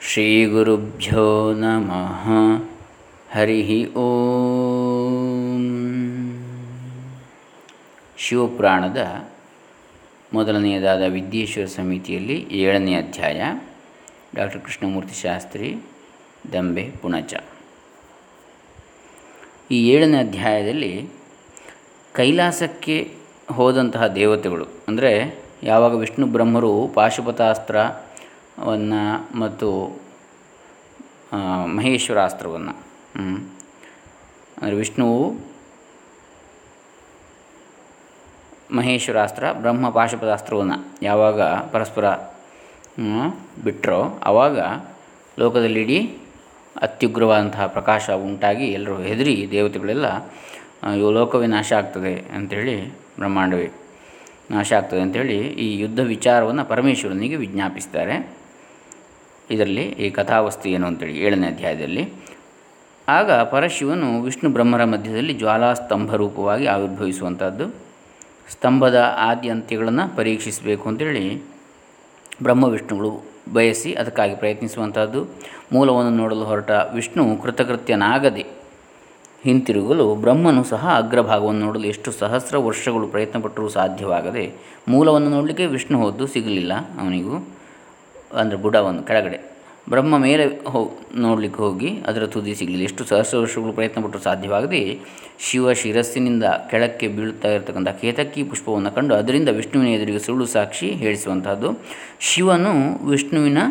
ಶ್ರೀಗುರುಭ್ಯೋ ನಮಃ. ಹರಿ ಓಂ. ಶಿವಪುರಾಣದ ಮೊದಲನೆಯದಾದ ವಿದ್ಯೇಶ್ವರ ಸಮಿತಿಯಲ್ಲಿ ಏಳನೇ ಅಧ್ಯಾಯ. ಡಾಕ್ಟರ್ ಕೃಷ್ಣಮೂರ್ತಿ ಶಾಸ್ತ್ರಿ, ದಂಬೆ, ಪುಣಚ. ಈ ಏಳನೇ ಅಧ್ಯಾಯದಲ್ಲಿ ಕೈಲಾಸಕ್ಕೆ ಹೋದಂತಹ ದೇವತೆಗಳು, ಅಂದರೆ ಯಾವಾಗ ವಿಷ್ಣು ಬ್ರಹ್ಮರು ಪಾಶುಪತಾಸ್ತ್ರವನ್ನು ಮತ್ತು ಮಹೇಶ್ವರಾಸ್ತ್ರವನ್ನು. ಅಂದರೆ ವಿಷ್ಣುವು ಮಹೇಶ್ವರಾಸ್ತ್ರ, ಬ್ರಹ್ಮ ಪಾಶುಪತಾಸ್ತ್ರವನ್ನು ಯಾವಾಗ ಪರಸ್ಪರ ಬಿಟ್ಟರೋ ಆವಾಗ ಲೋಕದಲ್ಲಿ ಇಡೀ ಅತ್ಯುಗ್ರವಾದಂತಹ ಪ್ರಕಾಶ ಉಂಟಾಗಿ ಎಲ್ಲರೂ ಹೆದರಿ ದೇವತೆಗಳೆಲ್ಲ ಇವು ಲೋಕವೇ ನಾಶ ಆಗ್ತದೆ ಅಂಥೇಳಿ ಬ್ರಹ್ಮಾಂಡವೇ ನಾಶ ಆಗ್ತದೆ ಅಂಥೇಳಿ ಈ ಯುದ್ಧ ವಿಚಾರವನ್ನು ಪರಮೇಶ್ವರನಿಗೆ ವಿಜ್ಞಾಪಿಸ್ತಾರೆ. ಇದರಲ್ಲಿ ಈ ಕಥಾವಸ್ತು ಏನು ಅಂತೇಳಿ ಏಳನೇ ಅಧ್ಯಾಯದಲ್ಲಿ, ಆಗ ಪರಶಿವನು ವಿಷ್ಣು ಬ್ರಹ್ಮರ ಮಧ್ಯದಲ್ಲಿ ಜ್ವಾಲಾಸ್ತಂಭ ರೂಪವಾಗಿ ಆವಿರ್ಭವಿಸುವಂಥದ್ದು ಸ್ತಂಭದ ಆದ್ಯಂತ್ಯಗಳನ್ನು ಪರೀಕ್ಷಿಸಬೇಕು ಅಂತೇಳಿ ಬ್ರಹ್ಮ ವಿಷ್ಣುಗಳು ಬಯಸಿ ಅದಕ್ಕಾಗಿ ಪ್ರಯತ್ನಿಸುವಂಥದ್ದು ಮೂಲವನ್ನು ನೋಡಲು ಹೊರಟ ವಿಷ್ಣು ಕೃತಕೃತ್ಯನಾಗದೆ ಹಿಂತಿರುಗಲು ಬ್ರಹ್ಮನು ಸಹ ಅಗ್ರಭಾಗವನ್ನು ನೋಡಲು ಎಷ್ಟು ಸಹಸ್ರ ವರ್ಷಗಳು ಪ್ರಯತ್ನಪಟ್ಟರೂ ಸಾಧ್ಯವಾಗದೆ ಮೂಲವನ್ನು ನೋಡಲಿಕ್ಕೆ ವಿಷ್ಣು ಹೋದ್ದು ಸಿಗಲಿಲ್ಲ ಅವನಿಗೂ. ಅಂದರೆ ಬುಡವನ್ನು ಕೆಳಗಡೆ. ಬ್ರಹ್ಮ ಮೇಲೆ ಹೋ, ನೋಡಲಿಕ್ಕೆ ಹೋಗಿ ಅದರ ತುದಿ ಸಿಗಲಿಲ್ಲ. ಎಷ್ಟು ಸಹಸ್ರ ವರ್ಷಗಳು ಪ್ರಯತ್ನಪಟ್ಟರೂ ಸಾಧ್ಯವಾಗದೆ ಶಿವ ಶಿರಸ್ಸಿನಿಂದ ಕೆಳಕ್ಕೆ ಬೀಳುತ್ತಾ ಇರತಕ್ಕಂಥ ಕೇತಕಿ ಪುಷ್ಪವನ್ನು ಕಂಡು ಅದರಿಂದ ವಿಷ್ಣುವಿನ ಎದುರಿಗೆ ಸುಳ್ಳು ಸಾಕ್ಷಿ ಹೇಳಿಸುವಂತಹದ್ದು. ಶಿವನು ವಿಷ್ಣುವಿನ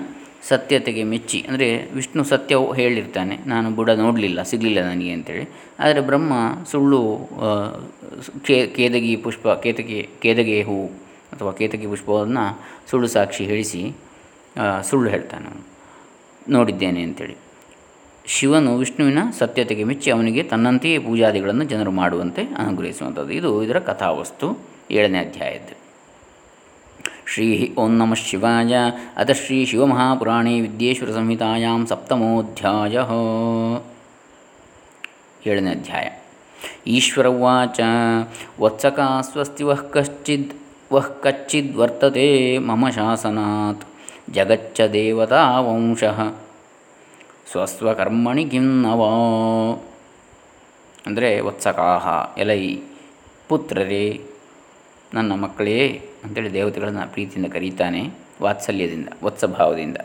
ಸತ್ಯತೆಗೆ ಮೆಚ್ಚಿ, ಅಂದರೆ ವಿಷ್ಣು ಸತ್ಯ ಹೇಳಿರ್ತಾನೆ, ನಾನು ಬುಡ ನೋಡಲಿಲ್ಲ, ಸಿಗಲಿಲ್ಲ ನನಗೆ ಅಂತೇಳಿ. ಆದರೆ ಬ್ರಹ್ಮ ಸುಳ್ಳು ಕೇ, ಕೇದಗಿ ಪುಷ್ಪ, ಕೇತಕಿ, ಕೇದಗೆ ಹೂವು ಅಥವಾ ಕೇತಕಿ ಪುಷ್ಪವನ್ನು ಸುಳ್ಳು ಸಾಕ್ಷಿ ಹೇಳಿಸಿ ಸುಳ್ಳು ಹೇಳ್ತಾನೆ ನೋಡಿದ್ದೇನೆ ಅಂತೇಳಿ. ಶಿವನು ವಿಷ್ಣುವಿನ ಸತ್ಯತೆಗೆ ಮೆಚ್ಚಿ ಅವನಿಗೆ ತನ್ನಂತೆಯೇ ಪೂಜಾದಿಗಳನ್ನು ಜನರು ಮಾಡುವಂತೆ ಅನುಗ್ರಹಿಸುವಂಥದ್ದು. ಇದು ಇದರ ಕಥಾವಸ್ತು ಏಳನೇ ಅಧ್ಯಾಯದ್ದು. ಶ್ರೀ ಓಂ ನಮಃ ಶಿವಾಯ. ಅಥ ಶ್ರೀ ಶಿವಮಹಾಪುರಾಣೇ ವಿದ್ಯೇಶ್ವರ ಸಂಹಿತಾಯಾಂ ಸಪ್ತಮೋಧ್ಯಾಯ. ಏಳನೇ ಅಧ್ಯಾಯ. ಈಶ್ವರವಾಚ ವತ್ಸಕ ಸ್ವಸ್ತಿ ವಃ ಕಶ್ಚಿದ್, ವಃ ಕಚ್ಚಿದ್ ವರ್ತತೆ ಮಮ ಶಾಸನಾತ್. ಜಗಚ್ಚ ದೇವತಾ ವಂಶಃ. ಸ್ವಸ್ವಕರ್ಮಣಿ ಕಿನ್ನವ. ಅಂದರೆ ವತ್ಸಕಾಹ, ಎಲೈ, ಪುತ್ರರೇ, ನನ್ನ ಮಕ್ಕಳೇ ಅಂತೇಳಿ ದೇವತೆಗಳನ್ನು ಪ್ರೀತಿಯಿಂದ ಕರೀತಾನೆ ವಾತ್ಸಲ್ಯದಿಂದ, ವತ್ಸಭಾವದಿಂದ.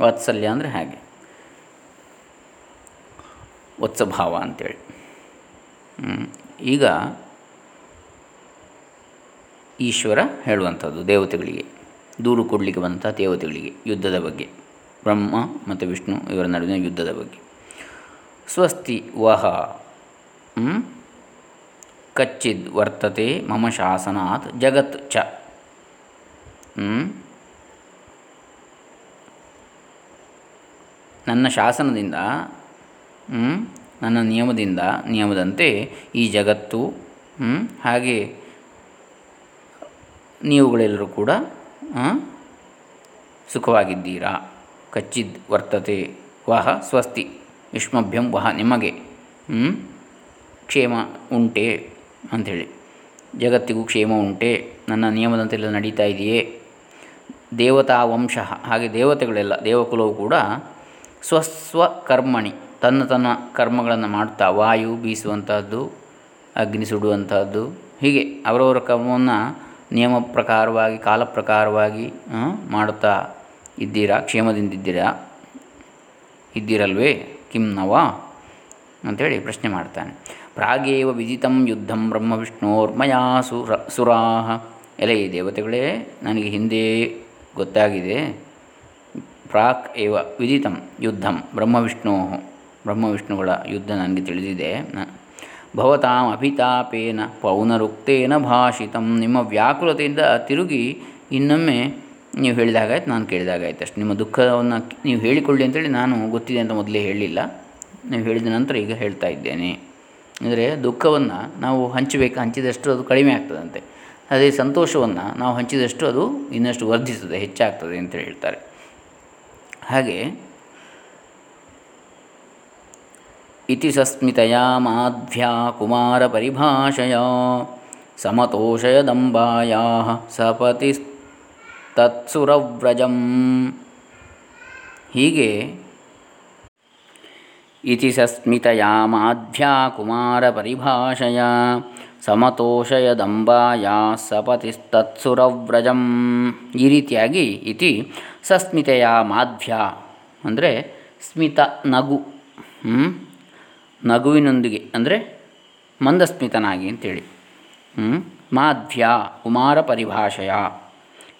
ವಾತ್ಸಲ್ಯ ಅಂದರೆ ಹಾಗೆ. ವತ್ಸಭಾವ ಅಂತೇಳಿ. ಈಗ ಈಶ್ವರ ಹೇಳುವಂಥದ್ದು ದೇವತೆಗಳಿಗೆ. ದೂರು ಕೊಡಲಿಕ್ಕೆ ಬಂದಂಥ ದೇವತೆಗಳಿಗೆ ಯುದ್ಧದ ಬಗ್ಗೆ. ಬ್ರಹ್ಮ ಮತ್ತು ವಿಷ್ಣು ಇವರ ನಡುವಿನ ಯುದ್ಧದ ಬಗ್ಗೆ. ಸ್ವಸ್ತಿ ವಹ ಕಚ್ಚಿದ್ ವರ್ತತೆ ಮಮ ಶಾಸನಾತ್ ಜಗತ್ ಚ. ನನ್ನ ಶಾಸನದಿಂದ ನನ್ನ ನಿಯಮದಿಂದ ನಿಯಮದಂತೆ ಈ ಜಗತ್ತು ಹಾಗೆ ನೀವುಗಳೆಲ್ಲರೂ ಕೂಡ ಸುಖವಾಗಿದ್ದೀರಾ? ಕಚ್ಚಿದ್ ವರ್ತತೆ ವಹ ಸ್ವಸ್ತಿ ಯುಷ್ಮಭ್ಯಂ ವಹ ನಿಮಗೆ ಕ್ಷೇಮ ಉಂಟೆ ಅಂಥೇಳಿ. ಜಗತ್ತಿಗೂ ಕ್ಷೇಮ ಉಂಟೆ, ನನ್ನ ನಿಯಮದಂತೆಲ್ಲ ನಡೀತಾ ಇದೆಯೇ? ದೇವತಾ ವಂಶ, ಹಾಗೆ ದೇವತೆಗಳೆಲ್ಲ, ದೇವಕುಲವು ಕೂಡ ಸ್ವಸ್ವ ಕರ್ಮಣಿ, ತನ್ನ ತನ್ನ ಕರ್ಮಗಳನ್ನು ಮಾಡ್ತಾ, ವಾಯು ಬೀಸುವಂತಹದ್ದು ಅಗ್ನಿ ಸುಡುವಂತಹದ್ದು ಹೀಗೆ ಅವರವರ ಕರ್ಮವನ್ನು ನಿಯಮ ಪ್ರಕಾರವಾಗಿ, ಕಾಲ ಪ್ರಕಾರವಾಗಿ ಮಾಡುತ್ತಾ ಇದ್ದೀರಾ? ಕ್ಷೇಮದಿಂದಿದ್ದೀರಾ? ಇದ್ದೀರಲ್ವೇ? ಕಿಂ ನವಾ? ಅಂಥೇಳಿ ಪ್ರಶ್ನೆ ಮಾಡ್ತಾನೆ. ಪ್ರಾಗೇವ ವಿಜಿತಂ ಯುದ್ಧಂ ಬ್ರಹ್ಮ ವಿಷ್ಣೋರ್ಮಯ ಸುರ, ಸುರಾಹ. ಎಲೆ ಈ ದೇವತೆಗಳೇ, ನನಗೆ ಹಿಂದೆ ಗೊತ್ತಾಗಿದೆ. ಪ್ರಾಕ್ ಏವ ವಿಜಿತಂ ಯುದ್ಧಂ ಬ್ರಹ್ಮ ವಿಷ್ಣುಗಳ ಯುದ್ಧ ನನಗೆ ತಿಳಿದಿದೆ. ಭವತಾಂ ಅಭಿತಾಪೇನ ಪೌನರುಕ್ತೇನ ಭಾಷಿತಂ. ನಿಮ್ಮ ವ್ಯಾಕುಲತೆಯಿಂದ ತಿರುಗಿ ಇನ್ನೊಮ್ಮೆ ನೀವು ಹೇಳಿದಾಗಾಯ್ತು, ನಾನು ಕೇಳಿದಾಗಾಯ್ತು ಅಷ್ಟು. ನಿಮ್ಮ ದುಃಖವನ್ನು ನೀವು ಹೇಳಿಕೊಳ್ಳಿ ಅಂತೇಳಿ ನಾನು ಗೊತ್ತಿದೆ ಅಂತ ಮೊದಲೇ ಹೇಳಲಿಲ್ಲ. ನೀವು ಹೇಳಿದ ನಂತರ ಈಗ ಹೇಳ್ತಾ ಇದ್ದೇನೆ. ಅಂದರೆ ದುಃಖವನ್ನು ನಾವು ಹಂಚಬೇಕು, ಹಂಚಿದಷ್ಟು ಅದು ಕಡಿಮೆ ಆಗ್ತದಂತೆ. ಅದೇ ಸಂತೋಷವನ್ನು ನಾವು ಹಂಚಿದಷ್ಟು ಅದು ಇನ್ನಷ್ಟು ವರ್ಧಿಸ್ತದೆ ಹೆಚ್ಚಾಗ್ತದೆ ಅಂತ ಹೇಳ್ತಾರೆ. ಹಾಗೆ ಮಾಧ್ವ್ಯಾ ಕುಮಾರ ಪರಿಭಾಷೆಯ ಸಮತೋಷಯದಂಬಾಯಾ ಸಪತಿಸ್ತಥಾನುಜ ತತ್ಸುರವ್ರಜಂ ಹೀಗೆ ಇತಿ ಸಸ್ಮಿತಯಾ ಮಾಧ್ವ್ಯಾ ಕುಮಾರಪರಿಭಾಷೆಯ ಸಮತೋಷಯದಂಬಾಯ ಸಪತಿಸ್ತತ್ಸುರವ್ರಜಂ ಈ ರೀತಿಯಾಗಿ ಇತಿ ಸಸ್ಮಿತೆಯ ಮಾಧ್ವ್ಯ ಅಂದರೆ ಸ್ಮಿತ ನಗು? ನಗುವಿನೊಂದಿಗೆ, ಅಂದರೆ ಮಂದಸ್ಮಿತನಾಗಿ ಅಂತೇಳಿ. ಮಾಧ್ಯ ಕುಮಾರ ಪರಿಭಾಷೆಯ.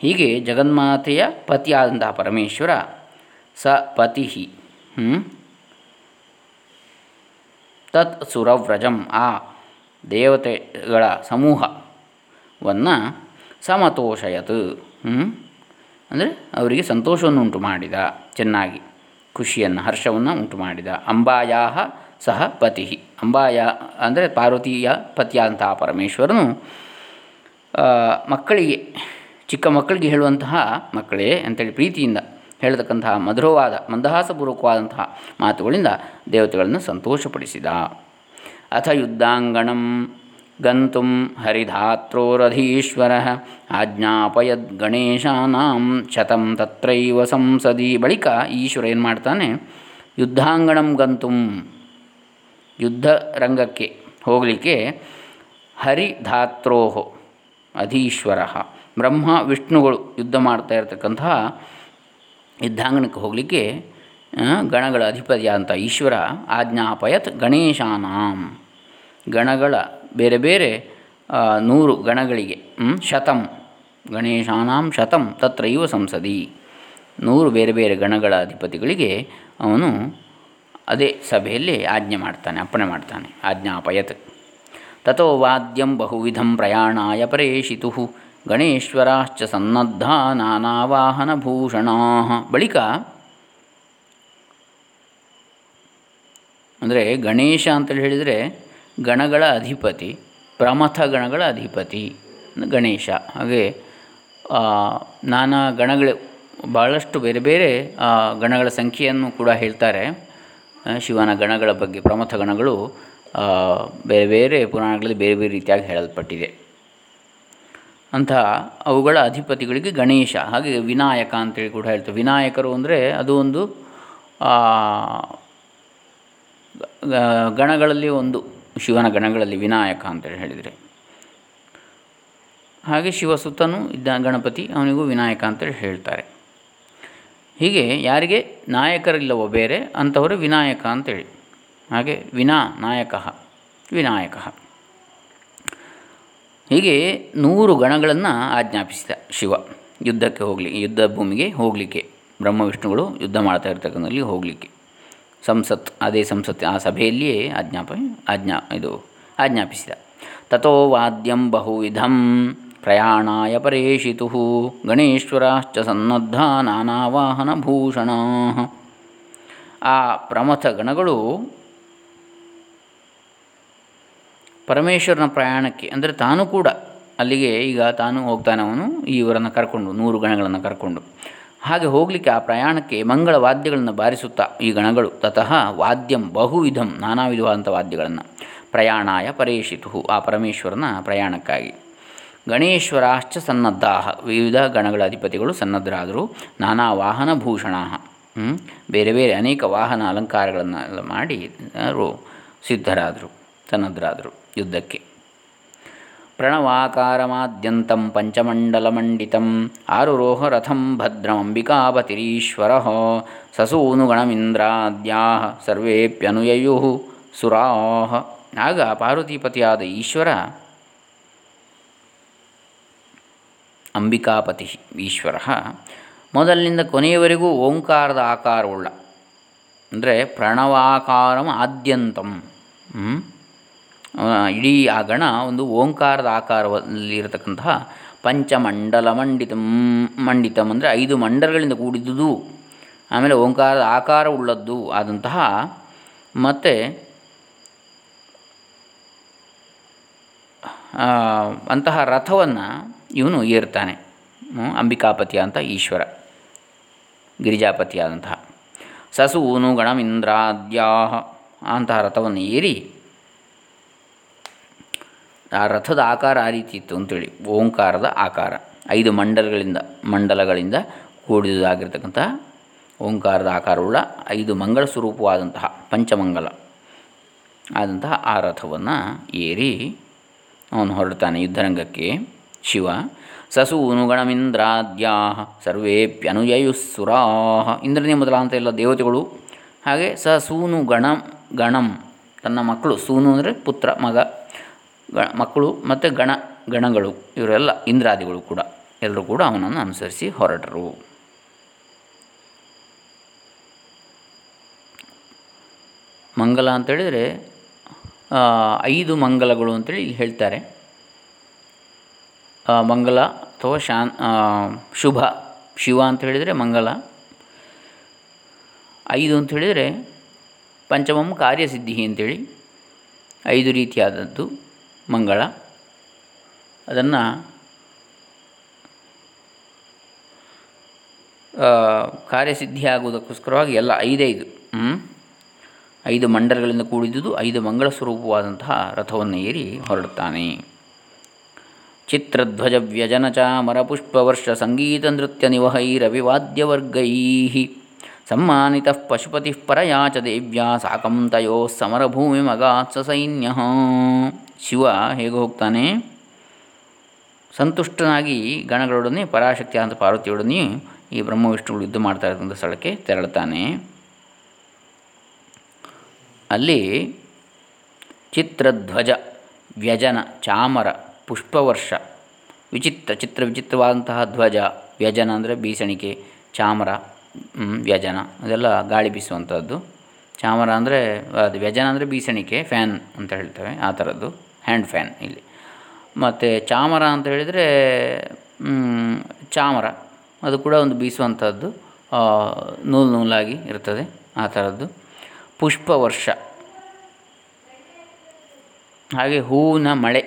ಹೀಗೆ ಜಗನ್ಮಾತೆಯ ಪತಿಯಾದಂತಹ ಪರಮೇಶ್ವರ ಸ ಪತಿ ತತ್ ಸುರವ್ರಜಂ ಆ ದೇವತೆಗಳ ಸಮೂಹವನ್ನು ಸಮತೋಷಯತ್. ಅಂದರೆ ಅವರಿಗೆ ಸಂತೋಷವನ್ನು ಉಂಟು ಮಾಡಿದ, ಚೆನ್ನಾಗಿ ಖುಷಿಯನ್ನು, ಹರ್ಷವನ್ನು ಉಂಟು ಮಾಡಿದ ಅಂಬಾಯಾ ಸಹ ಪತಿ. ಅಂಬಾಯ ಅಂದರೆ ಪಾರ್ವತಿಯ ಪತಿಯಾದಂತಹ ಪರಮೇಶ್ವರನು ಮಕ್ಕಳಿಗೆ, ಚಿಕ್ಕ ಮಕ್ಕಳಿಗೆ ಹೇಳುವಂತಹ ಮಕ್ಕಳೇ ಅಂತೇಳಿ ಪ್ರೀತಿಯಿಂದ ಹೇಳತಕ್ಕಂತಹ ಮಧುರವಾದ, ಮಂದಹಾಸಪೂರ್ವಕವಾದಂತಹ ಮಾತುಗಳಿಂದ ದೇವತೆಗಳನ್ನು ಸಂತೋಷಪಡಿಸಿದ. ಅಥ ಯುದ್ಧಾಂಗಣಂ ಗಂತುಂ ಹರಿಧಾತ್ರೋರಧೀಶ್ವರ ಆಜ್ಞಾಪಯದ್ ಗಣೇಶಾನಾಂ ಶತಂ ತತ್ರೈವ ಸಂಸದಿ. ಬಳಿಕ ಈಶ್ವರ ಏನು ಮಾಡ್ತಾನೆ, ಯುದ್ಧಾಂಗಣಂ ಗಂತುಂ ಯುದ್ಧ ರಂಗಕ್ಕೆ ಹೋಗಲಿಕ್ಕೆ ಹರಿಧಾತ್ರೋ ಅಧೀಶ್ವರ. ಬ್ರಹ್ಮ, ವಿಷ್ಣುಗಳು ಯುದ್ಧ ಮಾಡ್ತಾ ಇರತಕ್ಕಂತಹ ಯುದ್ಧಾಂಗಣಕ್ಕೆ ಹೋಗಲಿಕ್ಕೆ ಗಣಗಳ ಅಧಿಪತಿಯಾದಂಥ ಈಶ್ವರ ಆಜ್ಞಾಪಯತ್ ಗಣೇಶಾನಾಂ. ಗಣಗಳ ಬೇರೆ ಬೇರೆ ನೂರು ಗಣಗಳಿಗೆ ಶತಂ. ಗಣೇಶಾನಾಂ ಶತಂ, ತತ್ರೈವ ಸಂಸದಿ. ನೂರು ಬೇರೆ ಬೇರೆ ಗಣಗಳ ಅಧಿಪತಿಗಳಿಗೆ ಅವನು ಅದೇ ಸಭೆಯಲ್ಲಿ ಆಜ್ಞೆ ಮಾಡ್ತಾನೆ, ಅಪ್ಪಣೆ ಮಾಡ್ತಾನೆ, ಆಜ್ಞಾಪಯತ್. ತಥೋ ವಾದ್ಯಂ ಬಹುವಿಧಂ ಪ್ರಯಾಣಾಯ ಪರೇಶಿತು, ಗಣೇಶ್ವರಾಶ್ಚ ಸನ್ನದ್ಧ ನಾನಾವಾಹನಭೂಷಣಾ ಬಳಿಕ ಅಂದರೆ ಗಣೇಶ ಅಂತೇಳಿ ಹೇಳಿದರೆ ಗಣಗಳ ಅಧಿಪತಿ, ಪ್ರಮಥ ಗಣಗಳ ಅಧಿಪತಿ, ಗಣೇಶ. ಹಾಗೆ ನಾನಾ ಗಣಗಳು ಭಾಳಷ್ಟು ಬೇರೆ ಬೇರೆ ಗಣಗಳ ಸಂಖ್ಯೆಯನ್ನು ಕೂಡ ಹೇಳ್ತಾರೆ. ಶಿವನ ಗಣಗಳ ಬಗ್ಗೆ ಪ್ರಮಥ ಗಣಗಳು ಬೇರೆ ಬೇರೆ ಪುರಾಣಗಳಲ್ಲಿ ಬೇರೆ ಬೇರೆ ರೀತಿಯಾಗಿ ಹೇಳಲ್ಪಟ್ಟಿದೆ. ಅಂತಹ ಅವುಗಳ ಅಧಿಪತಿಗಳಿಗೆ ಗಣೇಶ, ಹಾಗೆ ವಿನಾಯಕ ಅಂತೇಳಿ ಕೂಡ ಹೇಳ್ತೇವೆ. ವಿನಾಯಕರು ಅಂದರೆ ಅದು ಒಂದು ಗಣಗಳಲ್ಲಿ ಒಂದು, ಶಿವನ ಗಣಗಳಲ್ಲಿ ವಿನಾಯಕ ಅಂತೇಳಿ ಹೇಳಿದರೆ. ಹಾಗೆ ಶಿವಸುತನು ಇದ್ದ ಗಣಪತಿ, ಅವನಿಗೂ ವಿನಾಯಕ ಅಂತೇಳಿ ಹೇಳ್ತಾರೆ. ಹೀಗೆ ಯಾರಿಗೆ ನಾಯಕರಿಲ್ಲವೋ ಬೇರೆ, ಅಂಥವರು ವಿನಾಯಕ ಅಂತೇಳಿ. ಹಾಗೆ ವಿನಾ ನಾಯಕ, ವಿನಾಯಕ. ಹೀಗೆ ನೂರು ಗಣಗಳನ್ನು ಆಜ್ಞಾಪಿಸಿದ ಶಿವ. ಯುದ್ಧಕ್ಕೆ ಹೋಗಲಿ, ಯುದ್ಧ ಭೂಮಿಗೆ ಹೋಗಲಿಕ್ಕೆ. ಬ್ರಹ್ಮ ವಿಷ್ಣುಗಳು ಯುದ್ಧ ಮಾಡ್ತಾ ಇರ್ತಕ್ಕಂಥಲ್ಲಿ ಹೋಗಲಿಕ್ಕೆ. ಸಂಸತ್, ಅದೇ ಸಂಸತ್ ಆ ಸಭೆಯಲ್ಲಿಯೇ ಆಜ್ಞಾಪ, ಆಜ್ಞಾ, ಇದು ಆಜ್ಞಾಪಿಸಿದ. ತಥೋ ವಾದ್ಯಂ ಬಹುವಿಧಂ ಪ್ರಯಾಣಾಯ ಪರೇಶಿತು ಗಣೇಶ್ವರಾಶ್ಚ ಸನ್ನದ್ಧ ನಾನಾವಾಹನಭೂಷಣಾ ಆ ಪ್ರಮಥ ಗಣಗಳು ಪರಮೇಶ್ವರನ ಪ್ರಯಾಣಕ್ಕೆ, ಅಂದರೆ ತಾನು ಕೂಡ ಅಲ್ಲಿಗೆ ಈಗ ತಾನು ಹೋಗ್ತಾನೆ ಅವನು ಇವರನ್ನು ಕರ್ಕೊಂಡು, ನೂರು ಗಣಗಳನ್ನು ಕರ್ಕೊಂಡು. ಹಾಗೆ ಹೋಗಲಿಕ್ಕೆ ಆ ಪ್ರಯಾಣಕ್ಕೆ ಮಂಗಳ ವಾದ್ಯಗಳನ್ನು ಬಾರಿಸುತ್ತಾ ಈ ಗಣಗಳು. ತತಃ ವಾದ್ಯಂ ಬಹುವಿಧಂ ನಾನಾ ವಿಧವಾದಂಥ ವಾದ್ಯಗಳನ್ನು ಪ್ರಯಾಣಾಯ ಪರೇಶಿತು ಆ ಪರಮೇಶ್ವರನ ಪ್ರಯಾಣಕ್ಕಾಗಿ. ಗಣೇಶ್ವರಾಶ್ಚ ಸನ್ನದ್ಧಾ ವಿವಿಧ ಗಣಗಳ ಅಧಿಪತಿಗಳು ಸನ್ನದ್ಧರಾದರು. ನಾನಾ ವಾಹನ ಭೂಷಣಾ ಬೇರೆ ಬೇರೆ ಅನೇಕ ವಾಹನ ಅಲಂಕಾರಗಳನ್ನೆಲ್ಲ ಮಾಡಿ ಅವರು ಸಿದ್ಧರಾದರು, ಸನ್ನದ್ಧರಾದರು ಯುದ್ಧಕ್ಕೆ. ಪ್ರಣವಾಕಾರಮಾದ್ಯಂತಂ ಪಂಚಮಂಡಲಮಂಡಿತಂ ಆರುರೋಹ ರಥಂ ಭದ್ರಮಂಬಿಕಾಪತಿರೀಶ್ವರ ಸಸೂನುಗಣಮಿಂದ್ರಾದ್ಯಾ ಸರ್ವೇಪ್ಯನುಯಯು ಸುರಾಹ. ಆಗ ಪಾರ್ವತಿಪತಿಯಾದ ಈಶ್ವರ ಅಂಬಿಕಾಪತಿ ಈಶ್ವರ ಮೊದಲಿನಿಂದ ಕೊನೆಯವರೆಗೂ ಓಂಕಾರದ ಆಕಾರವುಳ್ಳ ಅಂದರೆ ಪ್ರಣವಾಕಾರಂ ಆದ್ಯಂತಂ. ಇಡೀ ಆ ಗಣ ಒಂದು ಓಂಕಾರದ ಆಕಾರದಲ್ಲಿರತಕ್ಕಂತಹ ಪಂಚಮಂಡಲ ಮಂಡಿತಂ ಮಂಡಿತಂ ಅಂದರೆ ಐದು ಮಂಡಲಗಳಿಂದ ಕೂಡಿದ್ದುದು ಆಮೇಲೆ ಓಂಕಾರದ ಆಕಾರವುಳ್ಳದ್ದು ಆದಂತಹ ಮತ್ತು ಅಂತಹ ರಥವನ್ನು ಇವನು ಏರ್ತಾನೆ ಅಂಬಿಕಾಪತಿ ಅಂತ ಈಶ್ವರ, ಗಿರಿಜಾಪತಿಯಾದಂತಹ. ಸಸೂನು ಗಣಮಿಂದ್ರಾದ್ಯಾಹ ಅಂತಹ ರಥವನ್ನು ಏರಿ, ಆ ರಥದ ಆಕಾರ ಆ ರೀತಿ ಇತ್ತು ಅಂತೇಳಿ, ಓಂಕಾರದ ಆಕಾರ, ಐದು ಮಂಡಲಗಳಿಂದ ಮಂಡಲಗಳಿಂದ ಕೂಡಿದುದಾಗಿರ್ತಕ್ಕಂತಹ ಓಂಕಾರದ ಆಕಾರವುಳ್ಳ ಐದು ಮಂಗಳ ಸ್ವರೂಪವಾದಂತಹ ಪಂಚಮಂಗಲ ಆದಂತಹ ಆ ರಥವನ್ನು ಏರಿ ಅವನು ಹೊರಡ್ತಾನೆ ಯುದ್ಧರಂಗಕ್ಕೆ. ಶಿವ ಸಸೂನು ಗಣಮಿಂದ್ರಾದ್ಯಾ ಸರ್ವೇಪ್ಯನುಯಯುಸ್ಸುರಾ ಇಂದ್ರನೇ ಮೊದಲಾದಂಥ ಎಲ್ಲ ದೇವತೆಗಳು. ಹಾಗೆ ಸಸೂನು ಗಣ ಗಣಂ ತನ್ನ ಮಕ್ಕಳು ಸೂನು ಅಂದರೆ ಪುತ್ರ, ಮಗ, ಗ, ಮಕ್ಕಳು ಮತ್ತು ಗಣ, ಗಣಗಳು ಇವರೆಲ್ಲ ಇಂದ್ರಾದಿಗಳು ಕೂಡ. ಎಲ್ಲರೂ ಕೂಡ ಅವನನ್ನು ಅನುಸರಿಸಿ ಹೊರಟರು. ಮಂಗಲ ಅಂತೇಳಿದರೆ ಐದು ಮಂಗಲಗಳು ಅಂತೇಳಿ ಇಲ್ಲಿ ಹೇಳ್ತಾರೆ. ಮಂಗಲ ಅಥವಾ ಶಾನ್ ಶುಭ, ಶಿವ ಅಂತ ಹೇಳಿದರೆ ಮಂಗಲ. ಐದು ಅಂತ ಹೇಳಿದರೆ ಪಂಚಮಂ ಕಾರ್ಯಸಿದ್ಧಿ ಅಂತೇಳಿ ಐದು ರೀತಿಯಾದದ್ದು ಮಂಗಳ. ಅದನ್ನು ಕಾರ್ಯಸಿದ್ಧಿ ಆಗುವುದಕ್ಕೋಸ್ಕರವಾಗಿ ಎಲ್ಲ ಐದೈದು ಐದು ಮಂಡಲಗಳಿಂದ ಕೂಡಿದ್ದುದು ಐದು ಮಂಗಳ ಸ್ವರೂಪವಾದಂತಹ ರಥವನ್ನು ಏರಿ ಹೊರಡುತ್ತಾನೆ. ಚಿತ್ರಧ್ವಜ ವ್ಯಜನ ಚಾಮರ ಪುಷ್ಪವರ್ಷ ಸಂಗೀತ ನೃತ್ಯ ನಿವಹೈರವಿವಾದ್ಯವರ್ಗೈ ಸಮ್ಮಾನಿತ ಪಶುಪತಿ ಪರಯಾ ಚ ದೇವ್ಯಾ ತಯೋ ಸಮರಭೂಮಿ ಮಗಾತ್ಸ ಸೈನ್ಯ ಶಿವ ಹೇಗೆ ಹೋಗ್ತಾನೆ ಸಂತುಷ್ಟನಾಗಿ ಗಣಗಳೊಡನೆ ಪರಾಶಕ್ತಿ ಅಂತ ಪಾರ್ವತಿಯೊಡನೆ ಈ ಬ್ರಹ್ಮ ವಿಷ್ಣುಗಳು ಯುದ್ಧ ಮಾಡ್ತಾ ಇರ್ತಕ್ಕಂಥ ಸ್ಥಳಕ್ಕೆ ತೆರಳುತ್ತಾನೆ. ಅಲ್ಲಿ ಚಿತ್ರಧ್ವಜ, ವ್ಯಜನ, ಚಾಮರ ಪುಷ್ಪವರ್ಷ. ವಿಚಿತ್ರ, ಚಿತ್ರ ವಿಚಿತ್ರವಾದಂತಹ ಧ್ವಜ, ವ್ಯಜನ ಅಂದರೆ ಬೀಸಣಿಕೆ, ಚಾಮರ ವ್ಯಜನ, ಅದೆಲ್ಲ ಗಾಳಿ ಬೀಸುವಂಥದ್ದು ಚಾಮರ ಅಂದರೆ, ಅದು ವ್ಯಜನ ಅಂದರೆ ಬೀಸಣಿಕೆ ಫ್ಯಾನ್ ಅಂತ ಹೇಳ್ತೇವೆ, ಆ ಥರದ್ದು ಹ್ಯಾಂಡ್ ಫ್ಯಾನ್ ಇಲ್ಲಿ. ಮತ್ತು ಚಾಮರ ಅಂತ ಹೇಳಿದರೆ ಚಾಮರ, ಅದು ಕೂಡ ಒಂದು ಬೀಸುವಂಥದ್ದು ನೂಲು ನೂಲಾಗಿ ಇರ್ತದೆ, ಆ ಥರದ್ದು ಪುಷ್ಪವರ್ಷ. ಹಾಗೆ ಹೂವಿನ ಮಳೆ.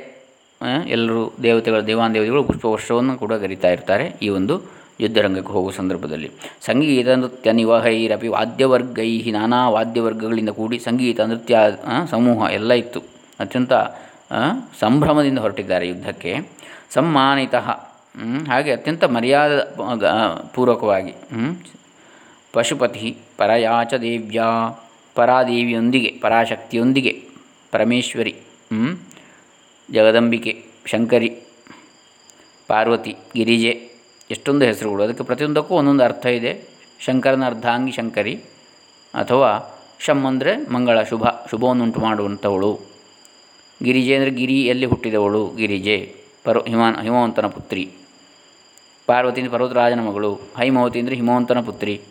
ಎಲ್ಲರೂ ದೇವತೆಗಳು ದೇವಾನ್ ದೇವತೆಗಳು ಪುಷ್ಪವರ್ಷವನ್ನು ಕೂಡ ಕರೀತಾ ಇರ್ತಾರೆ ಈ ಒಂದು ಯುದ್ಧರಂಗಕ್ಕೆ ಹೋಗುವ ಸಂದರ್ಭದಲ್ಲಿ. ಸಂಗೀತ ನೃತ್ಯ ನಿವಹೈರಪಿ ವಾದ್ಯವರ್ಗೈ ನಾನಾ ವಾದ್ಯವರ್ಗಗಳಿಂದ ಕೂಡಿ ಸಂಗೀತ, ನೃತ್ಯ ಸಮೂಹ ಎಲ್ಲ ಇತ್ತು. ಅತ್ಯಂತ ಸಂಭ್ರಮದಿಂದ ಹೊರಟಿದ್ದಾರೆ ಯುದ್ಧಕ್ಕೆ. ಸಮ್ಮಾನಿತ ಹಾಗೆ ಅತ್ಯಂತ ಮರ್ಯಾದ ಪೂರ್ವಕವಾಗಿ ಪಶುಪತಿ ಪರಯಾಚ ದೇವ್ಯ, ಪರಾದೇವಿಯೊಂದಿಗೆ, ಪರಾಶಕ್ತಿಯೊಂದಿಗೆ, ಪರಮೇಶ್ವರಿ ಜಗದಂಬಿಕೆ, ಶಂಕರಿ, ಪಾರ್ವತಿ, ಗಿರಿಜೆ, ಎಷ್ಟೊಂದು ಹೆಸರುಗಳು. ಅದಕ್ಕೆ ಪ್ರತಿಯೊಂದಕ್ಕೂ ಒಂದೊಂದು ಅರ್ಥ ಇದೆ. ಶಂಕರನ ಅರ್ಧಾಂಗಿ ಶಂಕರಿ ಅಥವಾ ಶಮ್ ಅಂದರೆ ಮಂಗಳ, ಶುಭ, ಶುಭವನ್ನುಂಟು ಮಾಡುವಂಥವಳು. ಗಿರಿಜೆ ಅಂದರೆ ಗಿರಿಯಲ್ಲಿ ಹುಟ್ಟಿದವಳು? ಗಿರಿಜೆ ಪರ್ವ ಹಿಮಾನ್ ಹಿಮವಂತನ ಪುತ್ರಿ. ಪಾರ್ವತಿ ಅಂದರೆ ಪರ್ವತರಾಜನ ಮಗಳು. ಹೈಮವತಿ ಅಂದರೆ ಹಿಮವಂತನ ಪುತ್ರಿ.